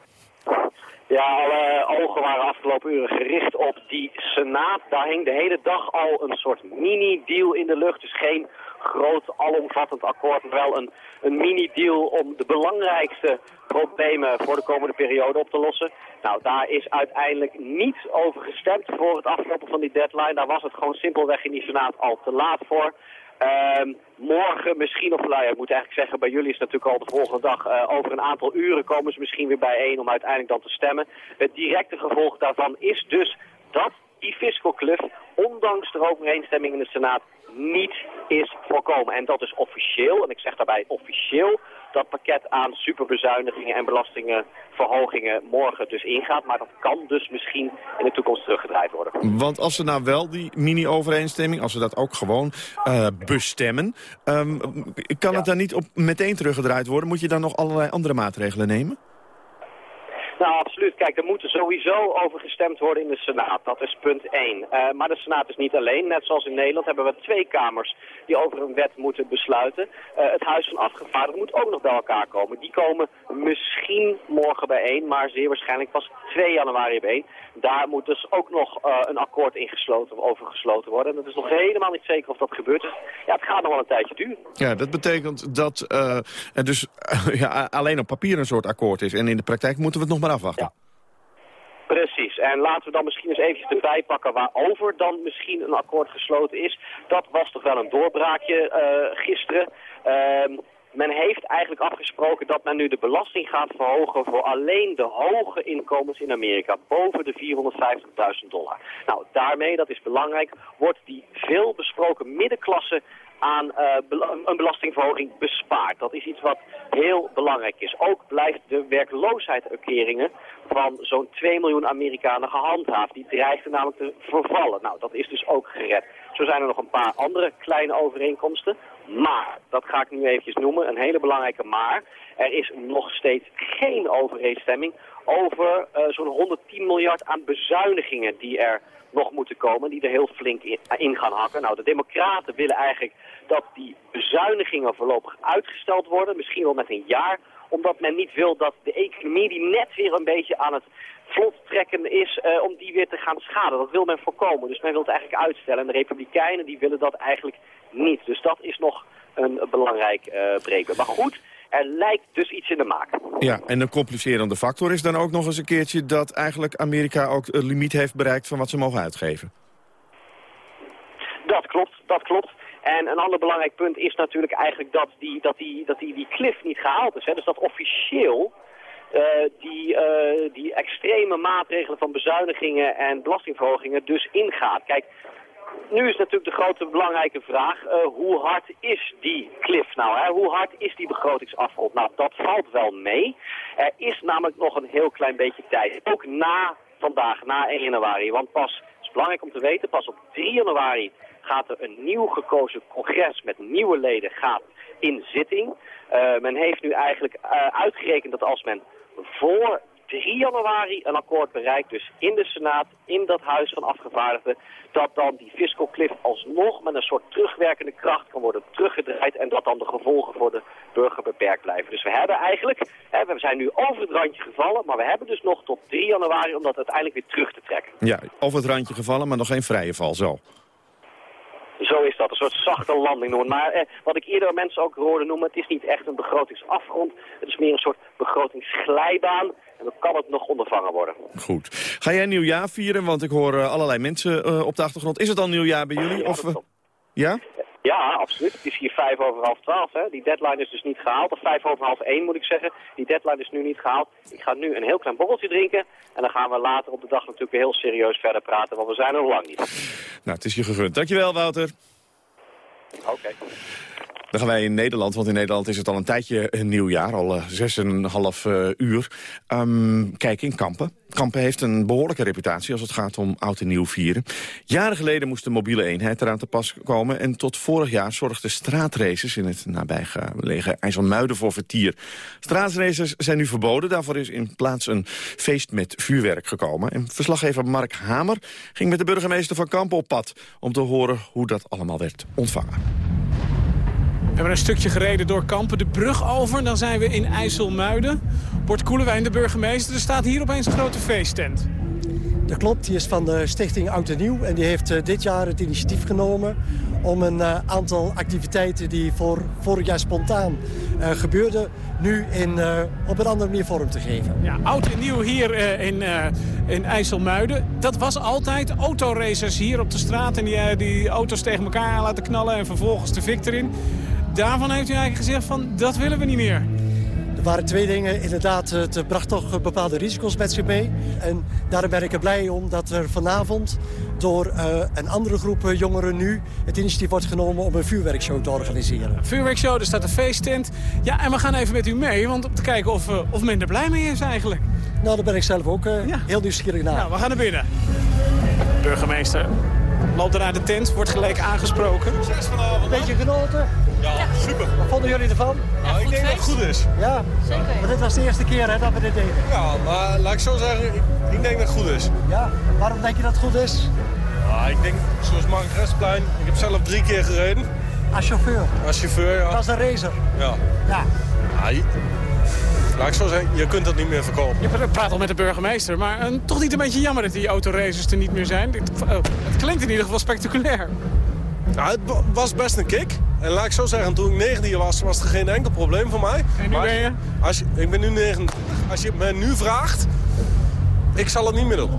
ja alle ogen waren afgelopen uren gericht op die Senaat. Daar hing de hele dag al een soort mini-deal in de lucht. Dus geen groot, alomvattend akkoord, wel een, een mini-deal om de belangrijkste problemen voor de komende periode op te lossen. Nou, daar is uiteindelijk niet over gestemd voor het aflopen van die deadline. Daar was het gewoon simpelweg in die Senaat al te laat voor. Uh, morgen misschien, of nou ik moet eigenlijk zeggen, bij jullie is het natuurlijk al de volgende dag. Uh, over een aantal uren komen ze misschien weer bijeen om uiteindelijk dan te stemmen. Het directe gevolg daarvan is dus dat die fiscal cliff, ondanks de overeenstemming in de Senaat, niet is voorkomen. En dat is officieel, en ik zeg daarbij officieel, dat pakket aan superbezuinigingen en belastingenverhogingen morgen dus ingaat. Maar dat kan dus misschien in de toekomst teruggedraaid worden. Want als ze nou wel die mini-overeenstemming, als ze dat ook gewoon uh, bestemmen... Um, kan het dan niet op meteen teruggedraaid worden? Moet je dan nog allerlei andere maatregelen nemen? Nou, absoluut. Kijk, er moet sowieso over gestemd worden in de Senaat. Dat is punt 1. Uh, maar de Senaat is niet alleen. Net zoals in Nederland hebben we twee kamers die over een wet moeten besluiten. Uh, het Huis van Afgevaardigden moet ook nog bij elkaar komen. Die komen misschien morgen bijeen, maar zeer waarschijnlijk pas 2 januari bijeen. Daar moet dus ook nog uh, een akkoord ingesloten of over gesloten worden. En dat is nog helemaal niet zeker of dat gebeurt. Ja, het gaat nog wel een tijdje duren. Ja, dat betekent dat er dus [LAUGHS] ja, alleen op papier een soort akkoord is. En in de praktijk moeten we het nog maar Ja. Precies. En laten we dan misschien eens eventjes erbij pakken waarover dan misschien een akkoord gesloten is. Dat was toch wel een doorbraakje uh, gisteren. Uh, men heeft eigenlijk afgesproken dat men nu de belasting gaat verhogen voor alleen de hoge inkomens in Amerika, boven de 450.000 dollar. Nou, daarmee, dat is belangrijk, wordt die veel besproken middenklasse aan uh, een belastingverhoging bespaard. Dat is iets wat heel belangrijk is. Ook blijft de werkloosheidsuitkeringen van zo'n 2 miljoen Amerikanen gehandhaafd. Die dreigden namelijk te vervallen. Nou, dat is dus ook gered. Zo zijn er nog een paar andere kleine overeenkomsten. Maar, dat ga ik nu eventjes noemen, een hele belangrijke maar. Er is nog steeds geen overeenstemming over uh, zo'n 110 miljard aan bezuinigingen die er nog moeten komen, die er heel flink in, in, gaan hakken. Nou, de democraten willen eigenlijk dat die bezuinigingen voorlopig uitgesteld worden, misschien wel met een jaar, omdat men niet wil dat de economie die net weer een beetje aan het vlot trekken is uh, om die weer te gaan schaden. Dat wil men voorkomen. Dus men wil het eigenlijk uitstellen. En de Republikeinen die willen dat eigenlijk niet. Dus dat is nog een belangrijk uh, breekpunt. Maar goed, er lijkt dus iets in de maak. Ja, en een complicerende factor is dan ook nog eens een keertje... dat eigenlijk Amerika ook een limiet heeft bereikt van wat ze mogen uitgeven. Dat klopt, dat klopt. En een ander belangrijk punt is natuurlijk eigenlijk dat die, dat die, dat die, die cliff niet gehaald is. Hè. Dus dat officieel die, uh, die extreme maatregelen van bezuinigingen en belastingverhogingen dus ingaat. Kijk, nu is natuurlijk de grote belangrijke vraag, uh, hoe hard is die cliff nou? Hè? Hoe hard is die begrotingsafgrond? Nou, dat valt wel mee. Er is namelijk nog een heel klein beetje tijd. Ook na vandaag, na 1 januari. Want pas, het is belangrijk om te weten, pas op 3 januari gaat er een nieuw gekozen congres met nieuwe leden gaat in zitting. Men heeft nu eigenlijk uitgerekend dat als men voor 3 januari een akkoord bereikt, dus in de Senaat, in dat Huis van Afgevaardigden, dat dan die fiscal cliff alsnog met een soort terugwerkende kracht kan worden teruggedraaid en dat dan de gevolgen voor de burger beperkt blijven. Dus we hebben eigenlijk, hè, we zijn nu over het randje gevallen, maar we hebben dus nog tot 3 januari om dat uiteindelijk weer terug te trekken. Ja, over het randje gevallen, maar nog geen vrije val, zo. Zo is dat, een soort zachte landing noemen. Maar eh, wat ik eerder mensen ook hoorde noemen, het is niet echt een begrotingsafgrond. Het is meer een soort begrotingsglijbaan. En dan kan het nog ondervangen worden. Goed. Ga jij nieuwjaar vieren? Want ik hoor uh, allerlei mensen uh, op de achtergrond. Is het al nieuwjaar bij jullie? Of, uh, ja? Ja, absoluut. Het is hier vijf over half twaalf. Hè. Die deadline is dus niet gehaald. Of vijf over half één moet ik zeggen. Die deadline is nu niet gehaald. Ik ga nu een heel klein borreltje drinken. En dan gaan we later op de dag natuurlijk heel serieus verder praten. Want we zijn er nog lang niet. Nou, het is je gegund. Dankjewel, Wouter. Oké. Okay. Dan gaan wij in Nederland, want in Nederland is het al een tijdje een nieuwjaar, al uh, zes en een half uh, uur. Um, kijk in Kampen. Kampen heeft een behoorlijke reputatie als het gaat om oud en nieuw vieren. Jaren geleden moest de mobiele eenheid eraan te pas komen... en tot vorig jaar zorgden straatraces in het nabijgelegen IJsselmuiden voor vertier. Straatraces zijn nu verboden. Daarvoor is in plaats een feest met vuurwerk gekomen. En verslaggever Mark Hamer ging met de burgemeester van Kampen op pad... om te horen hoe dat allemaal werd ontvangen. We hebben een stukje gereden door Kampen, de brug over. Dan zijn we in IJsselmuiden. Bort Koelewijn, de burgemeester. Er staat hier opeens een grote feesttent. Dat klopt, die is van de stichting Oud en Nieuw. En die heeft uh, dit jaar het initiatief genomen om een uh, aantal activiteiten die voor vorig jaar spontaan uh, gebeurden... nu in, op een andere manier vorm te geven. Ja, Oud en Nieuw hier in, in IJsselmuiden. Dat was altijd autoracers hier op de straat... en die, die auto's tegen elkaar laten knallen en vervolgens de Vic erin daarvan heeft u eigenlijk gezegd van dat willen we niet meer. Er waren twee dingen. Inderdaad, het bracht toch bepaalde risico's met zich mee. En daarom ben ik er blij om dat er vanavond door uh, een andere groep jongeren nu het initiatief wordt genomen om een vuurwerkshow te organiseren. Een vuurwerkshow, er staat een feesttent. Ja, en we gaan even met u mee, want om te kijken of, uh, of men er blij mee is eigenlijk. Nou, daar ben ik zelf ook uh, ja. heel nieuwsgierig naar. Nou, we gaan naar binnen. Burgemeester loopt er naar de tent, wordt gelijk aangesproken. Succes vanavond. Beetje genoten? Ja, super. Wat vonden jullie ervan? Ja, ik denk dat het goed is. Ja, zeker. Maar dit was de eerste keer hè, dat we dit deden. Ja, maar laat ik zo zeggen, ik, ik denk dat het goed is. Ja, waarom denk je dat het goed is? Ja, ik denk, zoals Mark Restplein, ik heb zelf drie keer gereden. Als chauffeur? Als chauffeur, ja. Als een racer? Ja. Ja. ja je, laat ik zo zeggen, je kunt dat niet meer verkopen. Je praat al met de burgemeester, maar uh, toch niet een beetje jammer dat die autoracers er niet meer zijn? Het, uh, het klinkt in ieder geval spectaculair. Ja, het was best een kick. En laat ik zo zeggen, toen ik 19 was, was er geen enkel probleem voor mij. En nu maar ben je? Als je? Ik ben nu 29. Als je me nu vraagt, ik zal het niet meer doen.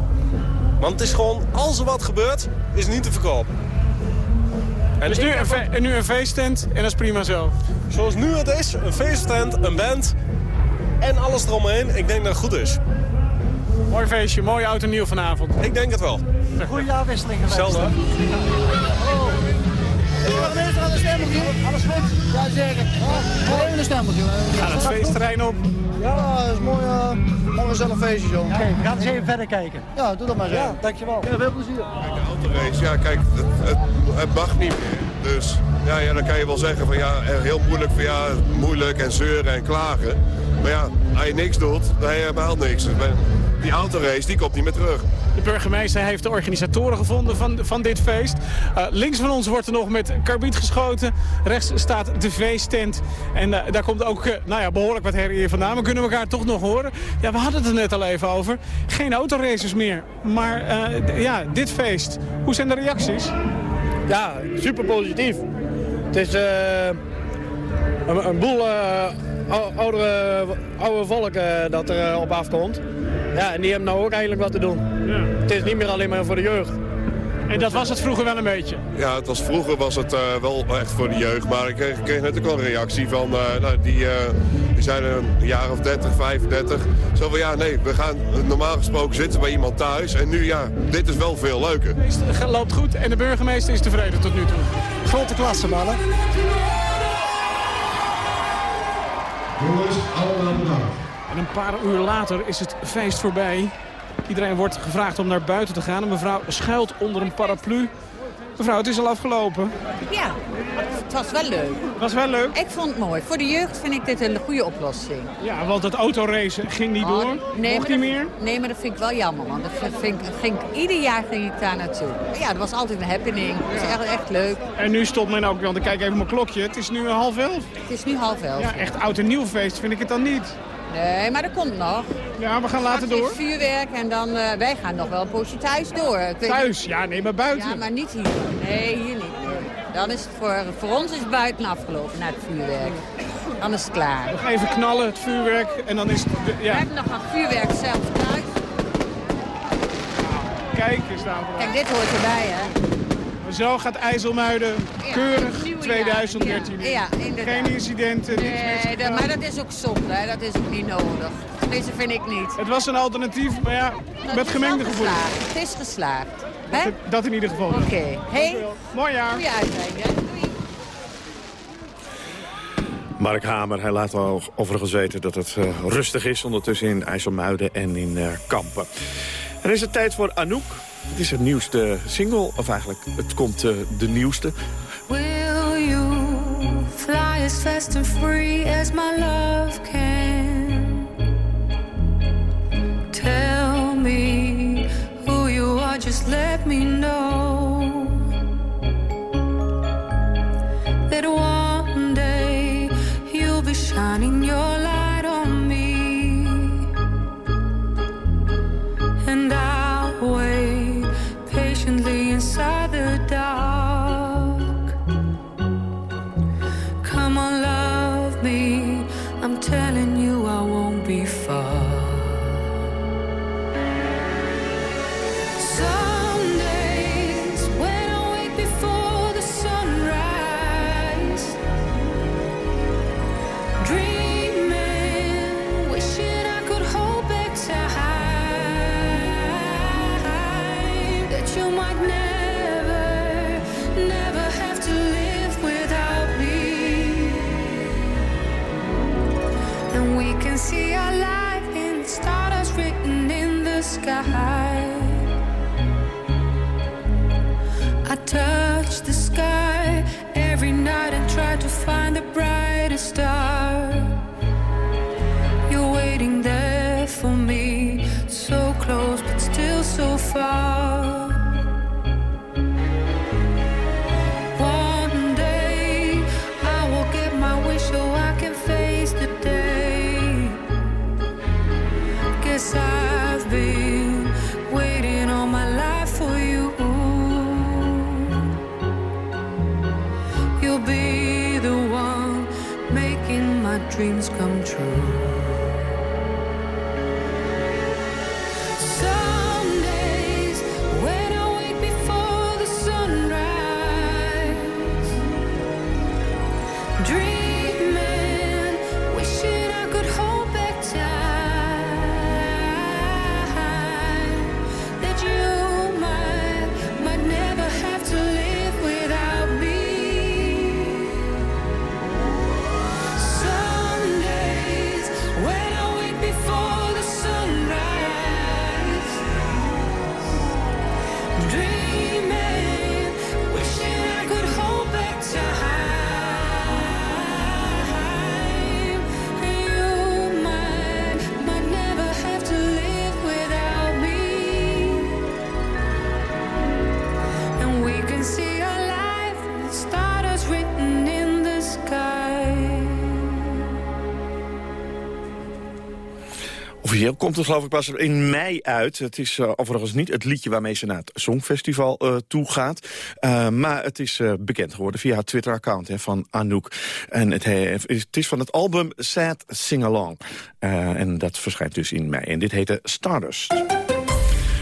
Want het is gewoon, als er wat gebeurt, is het niet te verkopen. En dus nu een, nu een feesttent en dat is prima zo? Zoals nu het is, een feesttent, een band en alles eromheen. Ik denk dat het goed is. Mooi feestje, mooi oud en nieuw vanavond. Ik denk het wel. Goeie afwisseling geweest. Zelfde. Burgemeester, aan de stemming Alles goed? Ja, zeker. Oh, even een stemming Gaan het feestterrein op. Ja, dat is mooi, uh, mooi gezellig feestje, zo. Oké, okay, we gaan eens even verder kijken. Ja, doe dat maar zo. Ja, dankjewel. Ja, veel plezier. Kijk, de autorace, ja, kijk, het, het, het mag niet meer. Dus ja, ja, dan kan je wel zeggen van ja, heel moeilijk, van, ja, moeilijk en zeuren en klagen. Maar ja, als je niks doet, dan heb je helemaal niks. Dus die autorace, die komt niet meer terug. De burgemeester heeft de organisatoren gevonden van, van dit feest. Uh, links van ons wordt er nog met karbiet geschoten. Rechts staat de feesttent. En uh, daar komt ook uh, nou ja, behoorlijk wat herrie vandaan. We kunnen elkaar toch nog horen. Ja, we hadden het er net al even over. Geen autoraces meer. Maar ja, dit feest. Hoe zijn de reacties? Ja, super positief. Het is een, een, boel oudere, oude volk dat er op afkomt. Ja, en die hebben nou ook eigenlijk wat te doen. Ja. Het is niet meer alleen maar voor de jeugd. En dat was het vroeger wel een beetje? Ja, het was, vroeger was het uh, wel echt voor de jeugd. Maar ik kreeg, kreeg net ook wel een reactie van, uh, nou, die, uh, die zijn een jaar of 30, 35. Zo van, ja, nee, we gaan normaal gesproken zitten bij iemand thuis. En nu, ja, dit is wel veel leuker. Het loopt goed en de burgemeester is tevreden tot nu toe. Grote klasse, mannen. Allemaal. En een paar uur later is het feest voorbij. Iedereen wordt gevraagd om naar buiten te gaan. Een mevrouw schuilt onder een paraplu. Mevrouw, het is al afgelopen. Ja, het was wel leuk. Het was wel leuk? Ik vond het mooi. Voor de jeugd vind ik dit een goede oplossing. Ja, want het autoracen ging niet door. Oh, nee, Mocht niet meer? Nee, maar dat vind ik wel jammer. Want dat vind, vind, ieder jaar ging ik daar naartoe. Ja, dat was altijd een happening. Het is echt, echt leuk. En nu stopt men ook, want ik kijk even mijn klokje. Het is nu half elf. Het is nu half elf. Ja, echt oud en nieuw feest vind ik het dan niet. Nee, maar dat komt nog. Ja, we gaan later door. vuurwerk en dan, uh, wij gaan nog wel een poosje thuis door. thuis? Ja, nee, maar buiten. Ja, maar niet hier. Nee, hier niet. Dan is het voor, voor ons is het buiten afgelopen naar het vuurwerk. Dan is het klaar. Nog even knallen, het vuurwerk, en dan is het... Ja. We hebben nog een vuurwerk zelf thuis. Kijk eens daar. Kijk, dit hoort erbij, hè. Zo gaat IJsselmuiden keurig 2013 Ja, Geen incidenten, nee, dat, maar dat is ook zonde, hè. dat is ook niet nodig. Deze vind ik niet. Het was een alternatief, maar ja, met gemengde gevoelens. Het is geslaagd. Dat, dat, in ieder geval. Oké. Okay. Hey. Mooi jaar. Goeie uitzending. Doei. Mark Hamer, hij laat wel overigens weten dat het uh, rustig is ondertussen in IJsselmuiden en in uh, Kampen. Er is het tijd voor Anouk. Het is het nieuwste single, of eigenlijk, het komt uh, de nieuwste. Will you fly as fast and free as my love can? Tell me who you are, just let me know. Far. Komt het geloof ik pas in mei uit. Het is uh, overigens niet het liedje waarmee ze naar het Songfestival uh, toe gaat. Uh, maar het is bekend geworden via het Twitter-account van Anouk. En het, het, is van het album Sad Sing Along. en dat verschijnt dus in mei. En dit heette Stardust.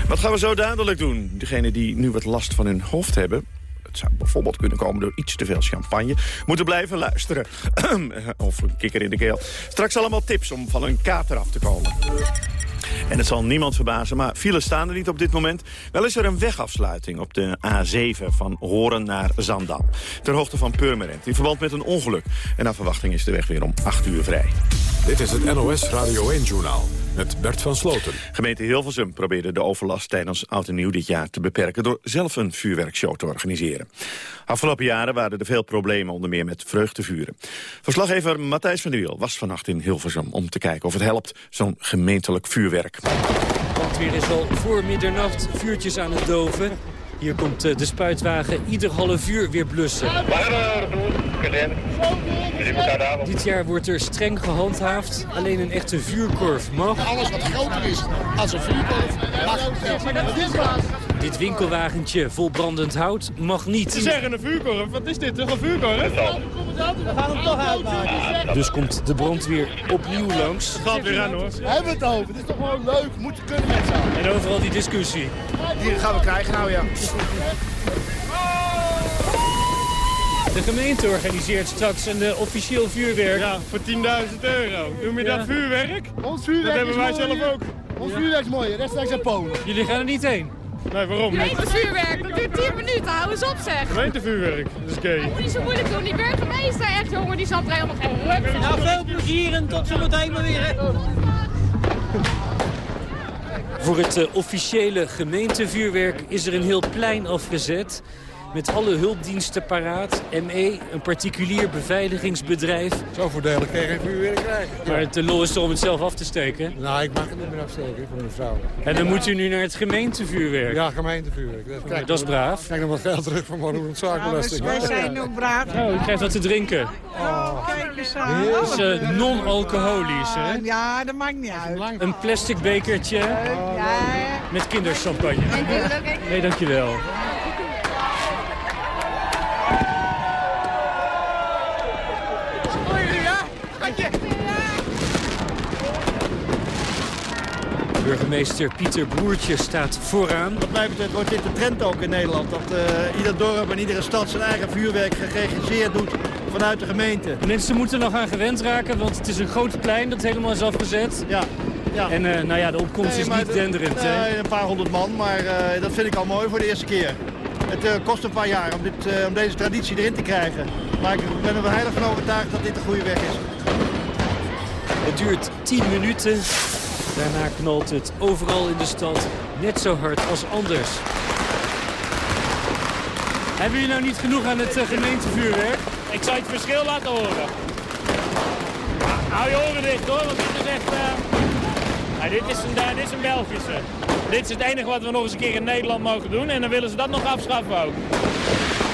Wat gaan we zo dadelijk doen? Degenen die nu wat last van hun hoofd hebben... Het zou bijvoorbeeld kunnen komen door iets te veel champagne. Moeten blijven luisteren. [CLEARS THROAT] of een kikker in de keel. Straks allemaal tips om van een kater af te komen. En het zal niemand verbazen, maar files staan er niet op dit moment. Wel is er een wegafsluiting op de A7 van Horen naar Zandam. Ter hoogte van Purmerend, in verband met een ongeluk. En naar verwachting is de weg weer om 8 uur vrij. Dit is het NOS Radio 1-journaal met Bert van Sloten. Gemeente Hilversum probeerde de overlast tijdens Oud en Nieuw dit jaar te beperken... door zelf een vuurwerkshow te organiseren. Afgelopen jaren waren er veel problemen, onder meer met vreugdevuren. Verslaggever Matthijs van der Wiel was vannacht in Hilversum... om te kijken of het helpt, zo'n gemeentelijk vuurwerk. Want weer is al voor middernacht vuurtjes aan het doven. Hier komt eh, de spuitwagen ieder half uur weer blussen. Dit jaar wordt er streng gehandhaafd. Alleen een echte vuurkorf mag. Alles wat groter is als een vuurkorf mag Dit winkelwagentje vol brandend hout mag niet. Ze zeggen een vuurkorf. Wat is dit? Een vuurkorf? We gaan hem toch uitmaken. Dus komt de brandweer opnieuw langs. Het gaat weer aan hoor. Hebben we het over? Het is toch gewoon leuk. Moeten kunnen met z'n En overal die discussie. Die gaan we krijgen nou ja. De gemeente organiseert straks een uh, officieel vuurwerk. Ja, voor 10.000 euro. Noem je dat vuurwerk? Ons vuurwerk Dat hebben wij zelf ook. Ons vuurwerk is mooi, rechtstreeks zijn Polen. Jullie gaan er niet heen? Nee, waarom niet? Gemeentevuurwerk, dat duurt 10 minuten. Hou eens op, zeg. Gemeentevuurwerk, dat is gay. Moet niet zo moeilijk doen. Die burgemeester, echt jongen, die zat er helemaal geen ruk Nou, veel plezier en tot zometeen maar weer. Hè. Voor het uh, officiële gemeentevuurwerk is er een heel plein afgezet met alle hulpdiensten paraat. ME, een particulier beveiligingsbedrijf. Zo voordelig geen vuurwerk krijgen. Maar het lol is toch om het zelf af te steken? Nou, ik mag het niet meer afsteken voor mijn vrouw. En dan moet u nu naar het gemeentevuurwerk? Ja, gemeentevuurwerk. Dat, krijg dat is braaf. Kijk nog wat geld terug van mijn zakenbelasting. wij zijn ook braaf. Oh, u krijgt wat te drinken. Oh, kijk eens aan. Dat is uh, non-alcoholisch, hè? Ja, dat maakt niet uit. Een plastic bekertje ja. met kinderchampagne. Nee, nee, dankjewel. Burgemeester Pieter Broertje staat vooraan. Wat mij betreft wordt dit de trend ook in Nederland. Dat uh, ieder dorp en iedere stad zijn eigen vuurwerk geregisseerd doet vanuit de gemeente. Mensen moeten nog aan gewend raken, want het is een groot plein dat helemaal is afgezet. Ja. Ja. En uh, nou ja, de opkomst is niet denderend. Nee, een paar honderd man, maar uh, dat vind ik al mooi voor de eerste keer. Het uh, kost een paar jaar om, dit, om deze traditie erin te krijgen. Maar ik ben er heilig van overtuigd dat dit de goede weg is. Het duurt 10 minuten Daarna knalt het overal in de stad net zo hard als anders. Hebben jullie nou niet genoeg aan het uh, gemeentevuurwerk? Ik zou je het verschil laten horen. Hou je oren dicht hoor, want dit is echt... Uh... dit, is een, uh, dit is een Belgische. Dit is het enige wat we nog eens een keer in Nederland mogen doen. En dan willen ze dat nog afschaffen ook.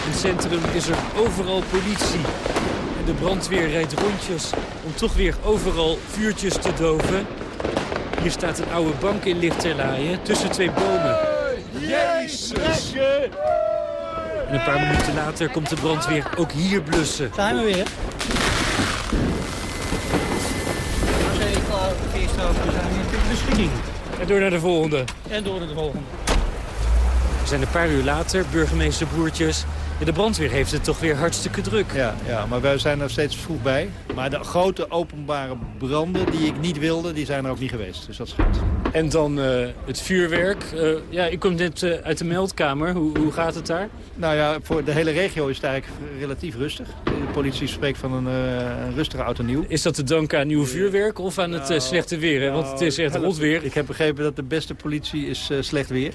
In het centrum is er overal politie. En de brandweer rijdt rondjes om toch weer overal vuurtjes te doven. Hier staat een oude bank in lichterlaaien tussen twee bomen. Jezus! En een paar minuten later komt de brandweer ook hier blussen. Zijn we weer? En door naar de volgende. En door naar de volgende. We zijn een paar uur later, burgemeester Boertjes. De brandweer heeft het toch weer hartstikke druk. Ja, ja, maar wij zijn er steeds vroeg bij. Maar de grote openbare branden die ik niet wilde, die zijn er ook niet geweest. Dus dat scheelt. En dan uh, het vuurwerk. Uh, ja, ik kom net uh, uit de meldkamer. Hoe, hoe gaat het daar? Nou ja, voor de hele regio is het eigenlijk relatief rustig. De politie spreekt van een, rustige auto nieuw. Is dat te danken aan nieuw vuurwerk of aan het slechte weer? Hè? Want het is echt rot weer. Ik heb begrepen dat de beste politie is slecht weer.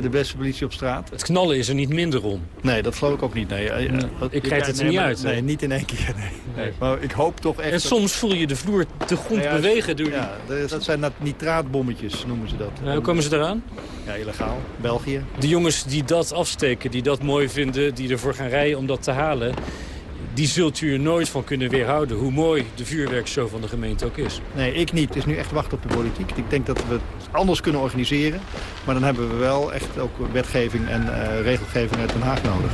De beste politie op straat. Het knallen is er niet minder om. Nee, dat geloof ik ook niet. Nee. nee. Ik krijg het er niet uit. Nee, niet in één keer. Nee. nee. Maar ik hoop toch echt... En soms voel je de vloer te grond ja, bewegen. Door ja, dat zijn nitraatbommetjes, noemen ze dat. Ja, hoe komen ze eraan? Ja, illegaal. België. De jongens die dat afsteken, die dat mooi vinden, die ervoor gaan rijden om dat te halen... die zult u er nooit van kunnen weerhouden... hoe mooi de vuurwerkshow van de gemeente ook is. Nee, ik niet. Het is nu echt wachten op de politiek. Ik denk dat we het anders kunnen organiseren. Maar dan hebben we wel echt ook wetgeving en uh, regelgeving uit Den Haag nodig.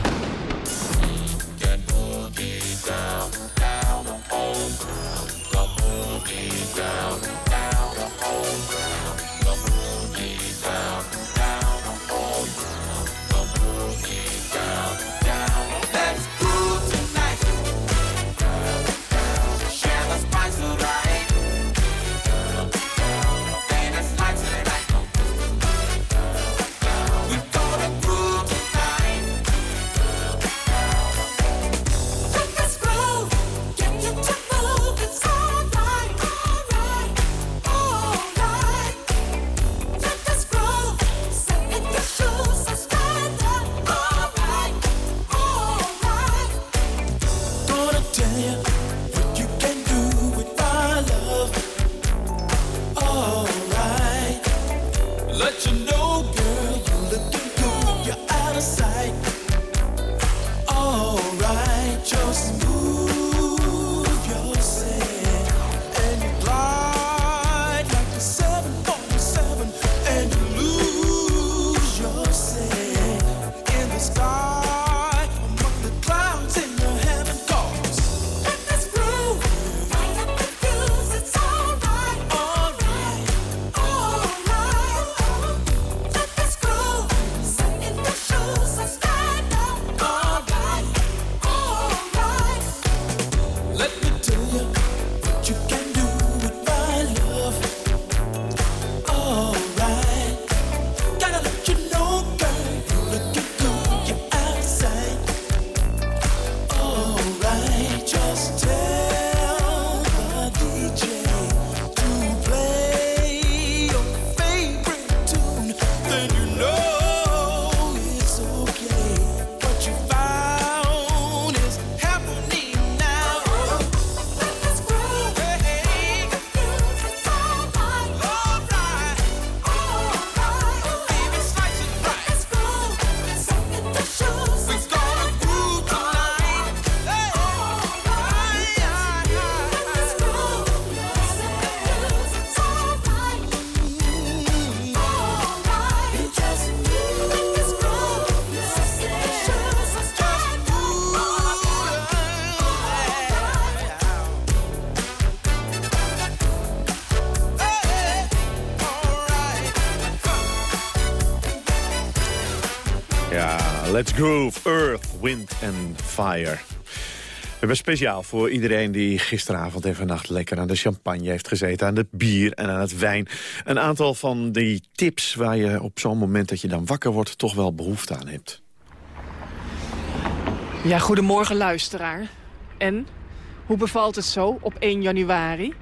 Let's Groove, Earth, Wind and Fire. We hebben speciaal voor iedereen die gisteravond en vannacht lekker aan de champagne heeft gezeten, aan het bier en aan het wijn. Een aantal van die tips waar je op zo'n moment dat je dan wakker wordt toch wel behoefte aan hebt. Ja, goedemorgen luisteraar. En, hoe bevalt het zo op 1 januari?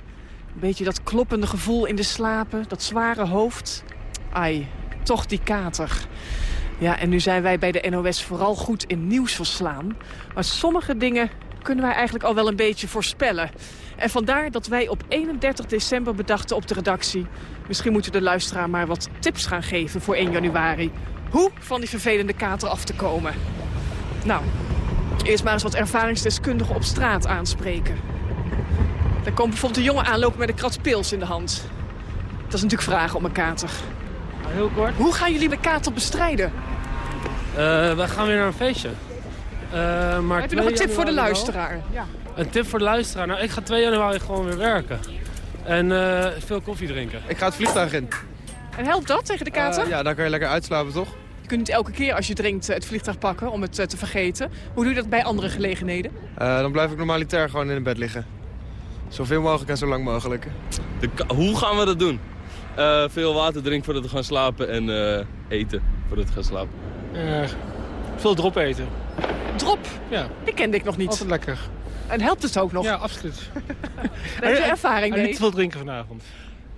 Een beetje dat kloppende gevoel in de slapen, dat zware hoofd. Ai, toch die kater. Ja, en nu zijn wij bij de NOS vooral goed in nieuws verslaan. Maar sommige dingen kunnen wij eigenlijk al wel een beetje voorspellen. En vandaar dat wij op 31 december bedachten op de redactie... misschien moeten de luisteraar maar wat tips gaan geven voor 1 januari. Hoe van die vervelende kater af te komen. Nou, eerst maar eens wat ervaringsdeskundigen op straat aanspreken. Dan komt bijvoorbeeld een jongen aanlopen met een krat pils in de hand. Dat is natuurlijk vragen om een kater. Heel kort. Hoe gaan jullie de kater bestrijden? Uh, we gaan weer naar een feestje. Uh, maar Heb je nog een tip voor de luisteraar? Ja. Een tip voor de luisteraar? Nou, ik ga 2 januari gewoon weer werken. En uh, veel koffie drinken. Ik ga het vliegtuig in. En helpt dat tegen de kater? ja, dan kan je lekker uitslapen, toch? Je kunt niet elke keer als je drinkt het vliegtuig pakken om het te vergeten. Hoe doe je dat bij andere gelegenheden? dan blijf ik normalitair gewoon in het bed liggen. Zoveel mogelijk en zo lang mogelijk. De hoe gaan we dat doen? veel water drinken voordat we gaan slapen en eten voordat we gaan slapen. Uh, veel drop eten. Drop? Ja. Die kende ik nog niet. Altijd lekker. En helpt het ook nog? Ja, absoluut. [LAUGHS] Daar heb je ervaring mee? En niet veel drinken vanavond.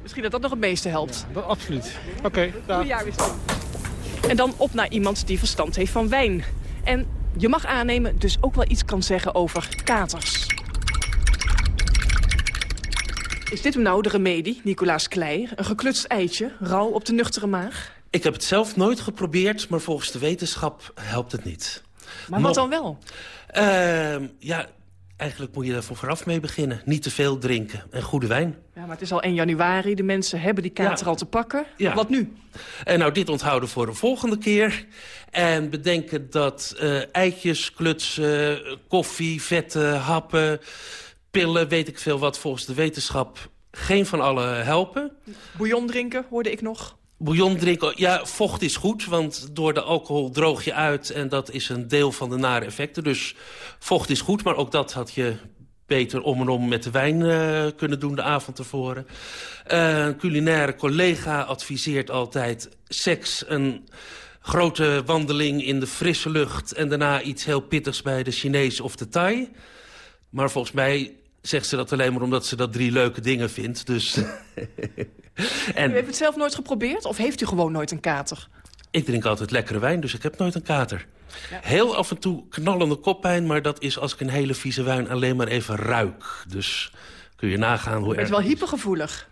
Misschien dat dat nog het meeste helpt. Ja, dat absoluut. Oké, okay, En dan op naar iemand die verstand heeft van wijn. En je mag aannemen dus ook wel iets kan zeggen over katers. Is dit nou de remedie, Nicolaas Klei? Een geklutst eitje, rauw op de nuchtere maag? Ik heb het zelf nooit geprobeerd, maar volgens de wetenschap helpt het niet. Maar wat dan wel? Ehm, ja, eigenlijk moet je daar voor vooraf mee beginnen. Niet te veel drinken en goede wijn. Ja, maar het is al 1 januari. De mensen hebben die kater al te pakken. Ja. Wat nu? En nou, dit onthouden voor de volgende keer. En bedenken dat eh, eitjes, klutsen, koffie, vetten, happen, pillen... weet ik veel wat volgens de wetenschap geen van alle helpen. Bouillon drinken, hoorde ik nog. Bouillon drinken, ja, vocht is goed, want door de alcohol droog je uit... en dat is een deel van de nare effecten. Dus vocht is goed, maar ook dat had je beter om en om met de wijn uh, kunnen doen de avond tevoren. Uh, een culinaire collega adviseert altijd seks, een grote wandeling in de frisse lucht... en daarna iets heel pittigs bij de Chinees of de Thai. Maar volgens mij zegt ze dat alleen maar omdat ze dat drie leuke dingen vindt. Dus... [LAUGHS] en... U heeft het zelf nooit geprobeerd? Of heeft u gewoon nooit een kater? Ik drink altijd lekkere wijn, dus ik heb nooit een kater. Ja. Heel af en toe knallende koppijn, maar dat is als ik een hele vieze wijn alleen maar even ruik. Dus kun je nagaan hoe erg... Het is wel hypergevoelig.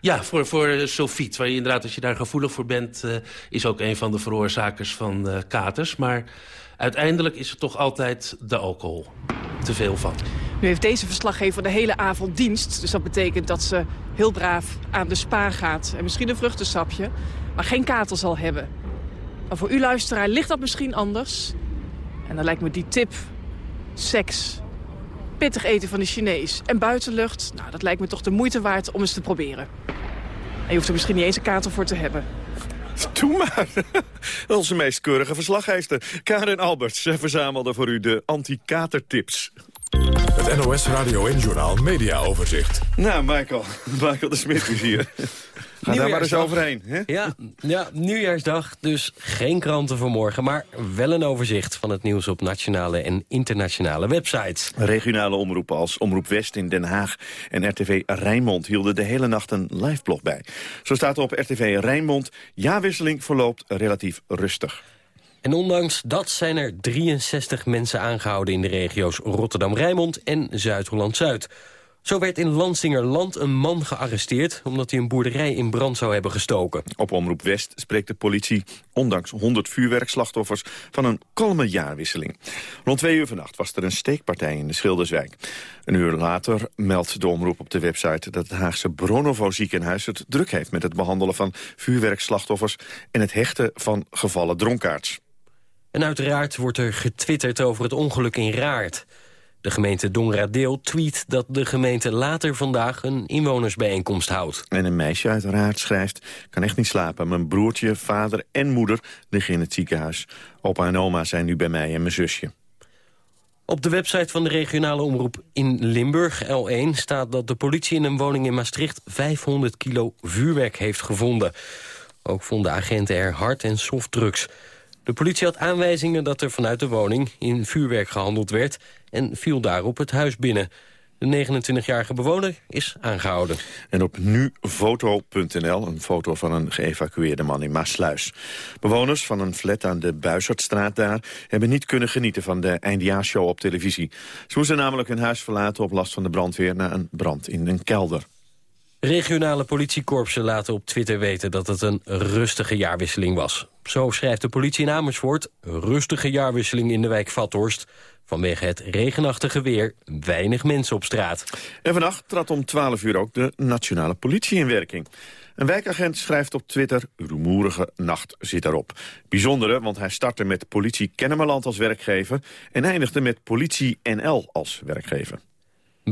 Ja, voor, voor sulfiet. Waar je inderdaad, als je daar gevoelig voor bent... Uh, is ook een van de veroorzakers van uh, katers. Maar uiteindelijk is het toch altijd de alcohol. Te veel van. Nu heeft deze verslaggever de hele avond dienst. Dus dat betekent dat ze heel braaf aan de spa gaat. En misschien een vruchtensapje, maar geen kater zal hebben. Maar voor u luisteraar ligt dat misschien anders. En dan lijkt me die tip, seks, pittig eten van de Chinees en buitenlucht... nou, dat lijkt me toch de moeite waard om eens te proberen. En je hoeft er misschien niet eens een kater voor te hebben. [LAUGHS] Doe maar. [LAUGHS] Onze meest keurige verslaggever. Karin Alberts verzamelde voor u de anti-katertips. Het NOS Radio en Journal Media Overzicht. Nou, Michael. [LAUGHS] Michael de Smit is hier. Ga daar maar eens overheen. Hè? Ja, ja, nieuwjaarsdag, dus geen kranten voor morgen... maar wel een overzicht van het nieuws op nationale en internationale websites. Regionale omroepen als Omroep West in Den Haag en RTV Rijnmond... hielden de hele nacht een liveblog bij. Zo staat er op RTV Rijnmond... jaarwisseling verloopt relatief rustig. En ondanks dat zijn er 63 mensen aangehouden in de regio's Rotterdam-Rijnmond en Zuid-Holland-Zuid. Zo werd in Lansingerland een man gearresteerd... omdat hij een boerderij in brand zou hebben gestoken. Op Omroep West spreekt de politie, ondanks 100 vuurwerkslachtoffers... van een kalme jaarwisseling. Rond twee uur vannacht was er een steekpartij in de Schilderswijk. Een uur later meldt de omroep op de website... dat het Haagse Bronovo ziekenhuis het druk heeft... met het behandelen van vuurwerkslachtoffers... en het hechten van gevallen dronkaards. En uiteraard wordt er getwitterd over het ongeluk in Raart. De gemeente Dongradeel tweet dat de gemeente later vandaag een inwonersbijeenkomst houdt. En een meisje uit Raart schrijft, kan echt niet slapen. Mijn broertje, vader en moeder liggen in het ziekenhuis. Opa en oma zijn nu bij mij en mijn zusje. Op de website van de regionale omroep in Limburg, L1, staat dat de politie in een woning in Maastricht 500 kilo vuurwerk heeft gevonden. Ook vonden agenten er hard- en softdrugs. De politie had aanwijzingen dat er vanuit de woning in vuurwerk gehandeld werd... en viel daarop het huis binnen. De 29-jarige bewoner is aangehouden. En op nufoto.nl een foto van een geëvacueerde man in Maasluis. Bewoners van een flat aan de Buizertstraat daar... hebben niet kunnen genieten van de eindejaarsshow op televisie. Ze moesten namelijk hun huis verlaten op last van de brandweer... na een brand in een kelder. Regionale politiekorpsen laten op Twitter weten dat het een rustige jaarwisseling was. Zo schrijft de politie in Amersfoort, rustige jaarwisseling in de wijk Vathorst. Vanwege het regenachtige weer, weinig mensen op straat. En vannacht trad om 12 uur ook de nationale politie in werking. Een wijkagent schrijft op Twitter, rumoerige nacht zit erop. Bijzondere, want hij startte met politie Kennemerland als werkgever... en eindigde met politie NL als werkgever.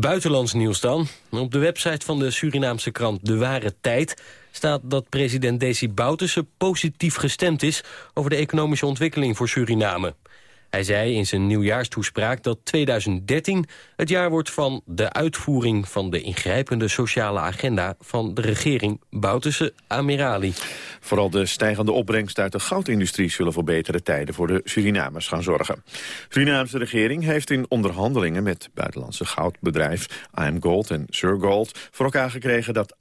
Buitenlands nieuws dan. Op de website van de Surinaamse krant De Ware Tijd staat dat president Desi Bouterse positief gestemd is over de economische ontwikkeling voor Suriname. Hij zei in zijn nieuwjaarstoespraak dat 2013 het jaar wordt van de uitvoering van de ingrijpende sociale agenda van de regering Bouterse Amirali. Vooral de stijgende opbrengst uit de goudindustrie zullen voor betere tijden voor de Surinamers gaan zorgen. De Surinaamse regering heeft in onderhandelingen met buitenlandse goudbedrijf AM Gold en Sur Gold voor elkaar gekregen dat 58%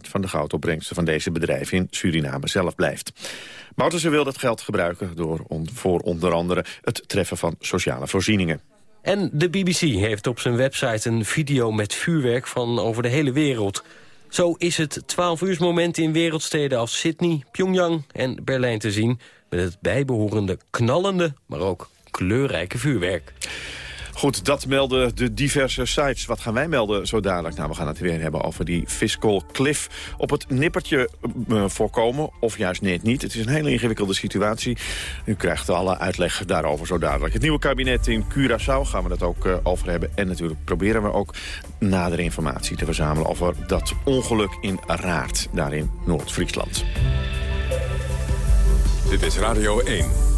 van de goudopbrengsten van deze bedrijven in Suriname zelf blijft. Bouterse wil dat geld gebruiken door voor onder andere het treffen van sociale voorzieningen. En de BBC heeft op zijn website een video met vuurwerk van over de hele wereld. Zo is het 12 uursmoment in wereldsteden als Sydney, Pyongyang en Berlijn te zien... met het bijbehorende knallende, maar ook kleurrijke vuurwerk. Goed, dat melden de diverse sites. Wat gaan wij melden zo dadelijk? Nou, we gaan het weer hebben over die fiscal cliff. Op het nippertje uh, voorkomen, of juist net niet. Het is een hele ingewikkelde situatie. U krijgt alle uitleg daarover zo dadelijk. Het nieuwe kabinet in Curaçao gaan we het ook uh, over hebben. En natuurlijk proberen we ook nadere informatie te verzamelen... over dat ongeluk in Raart, daar in Noord-Friesland. Dit is Radio 1.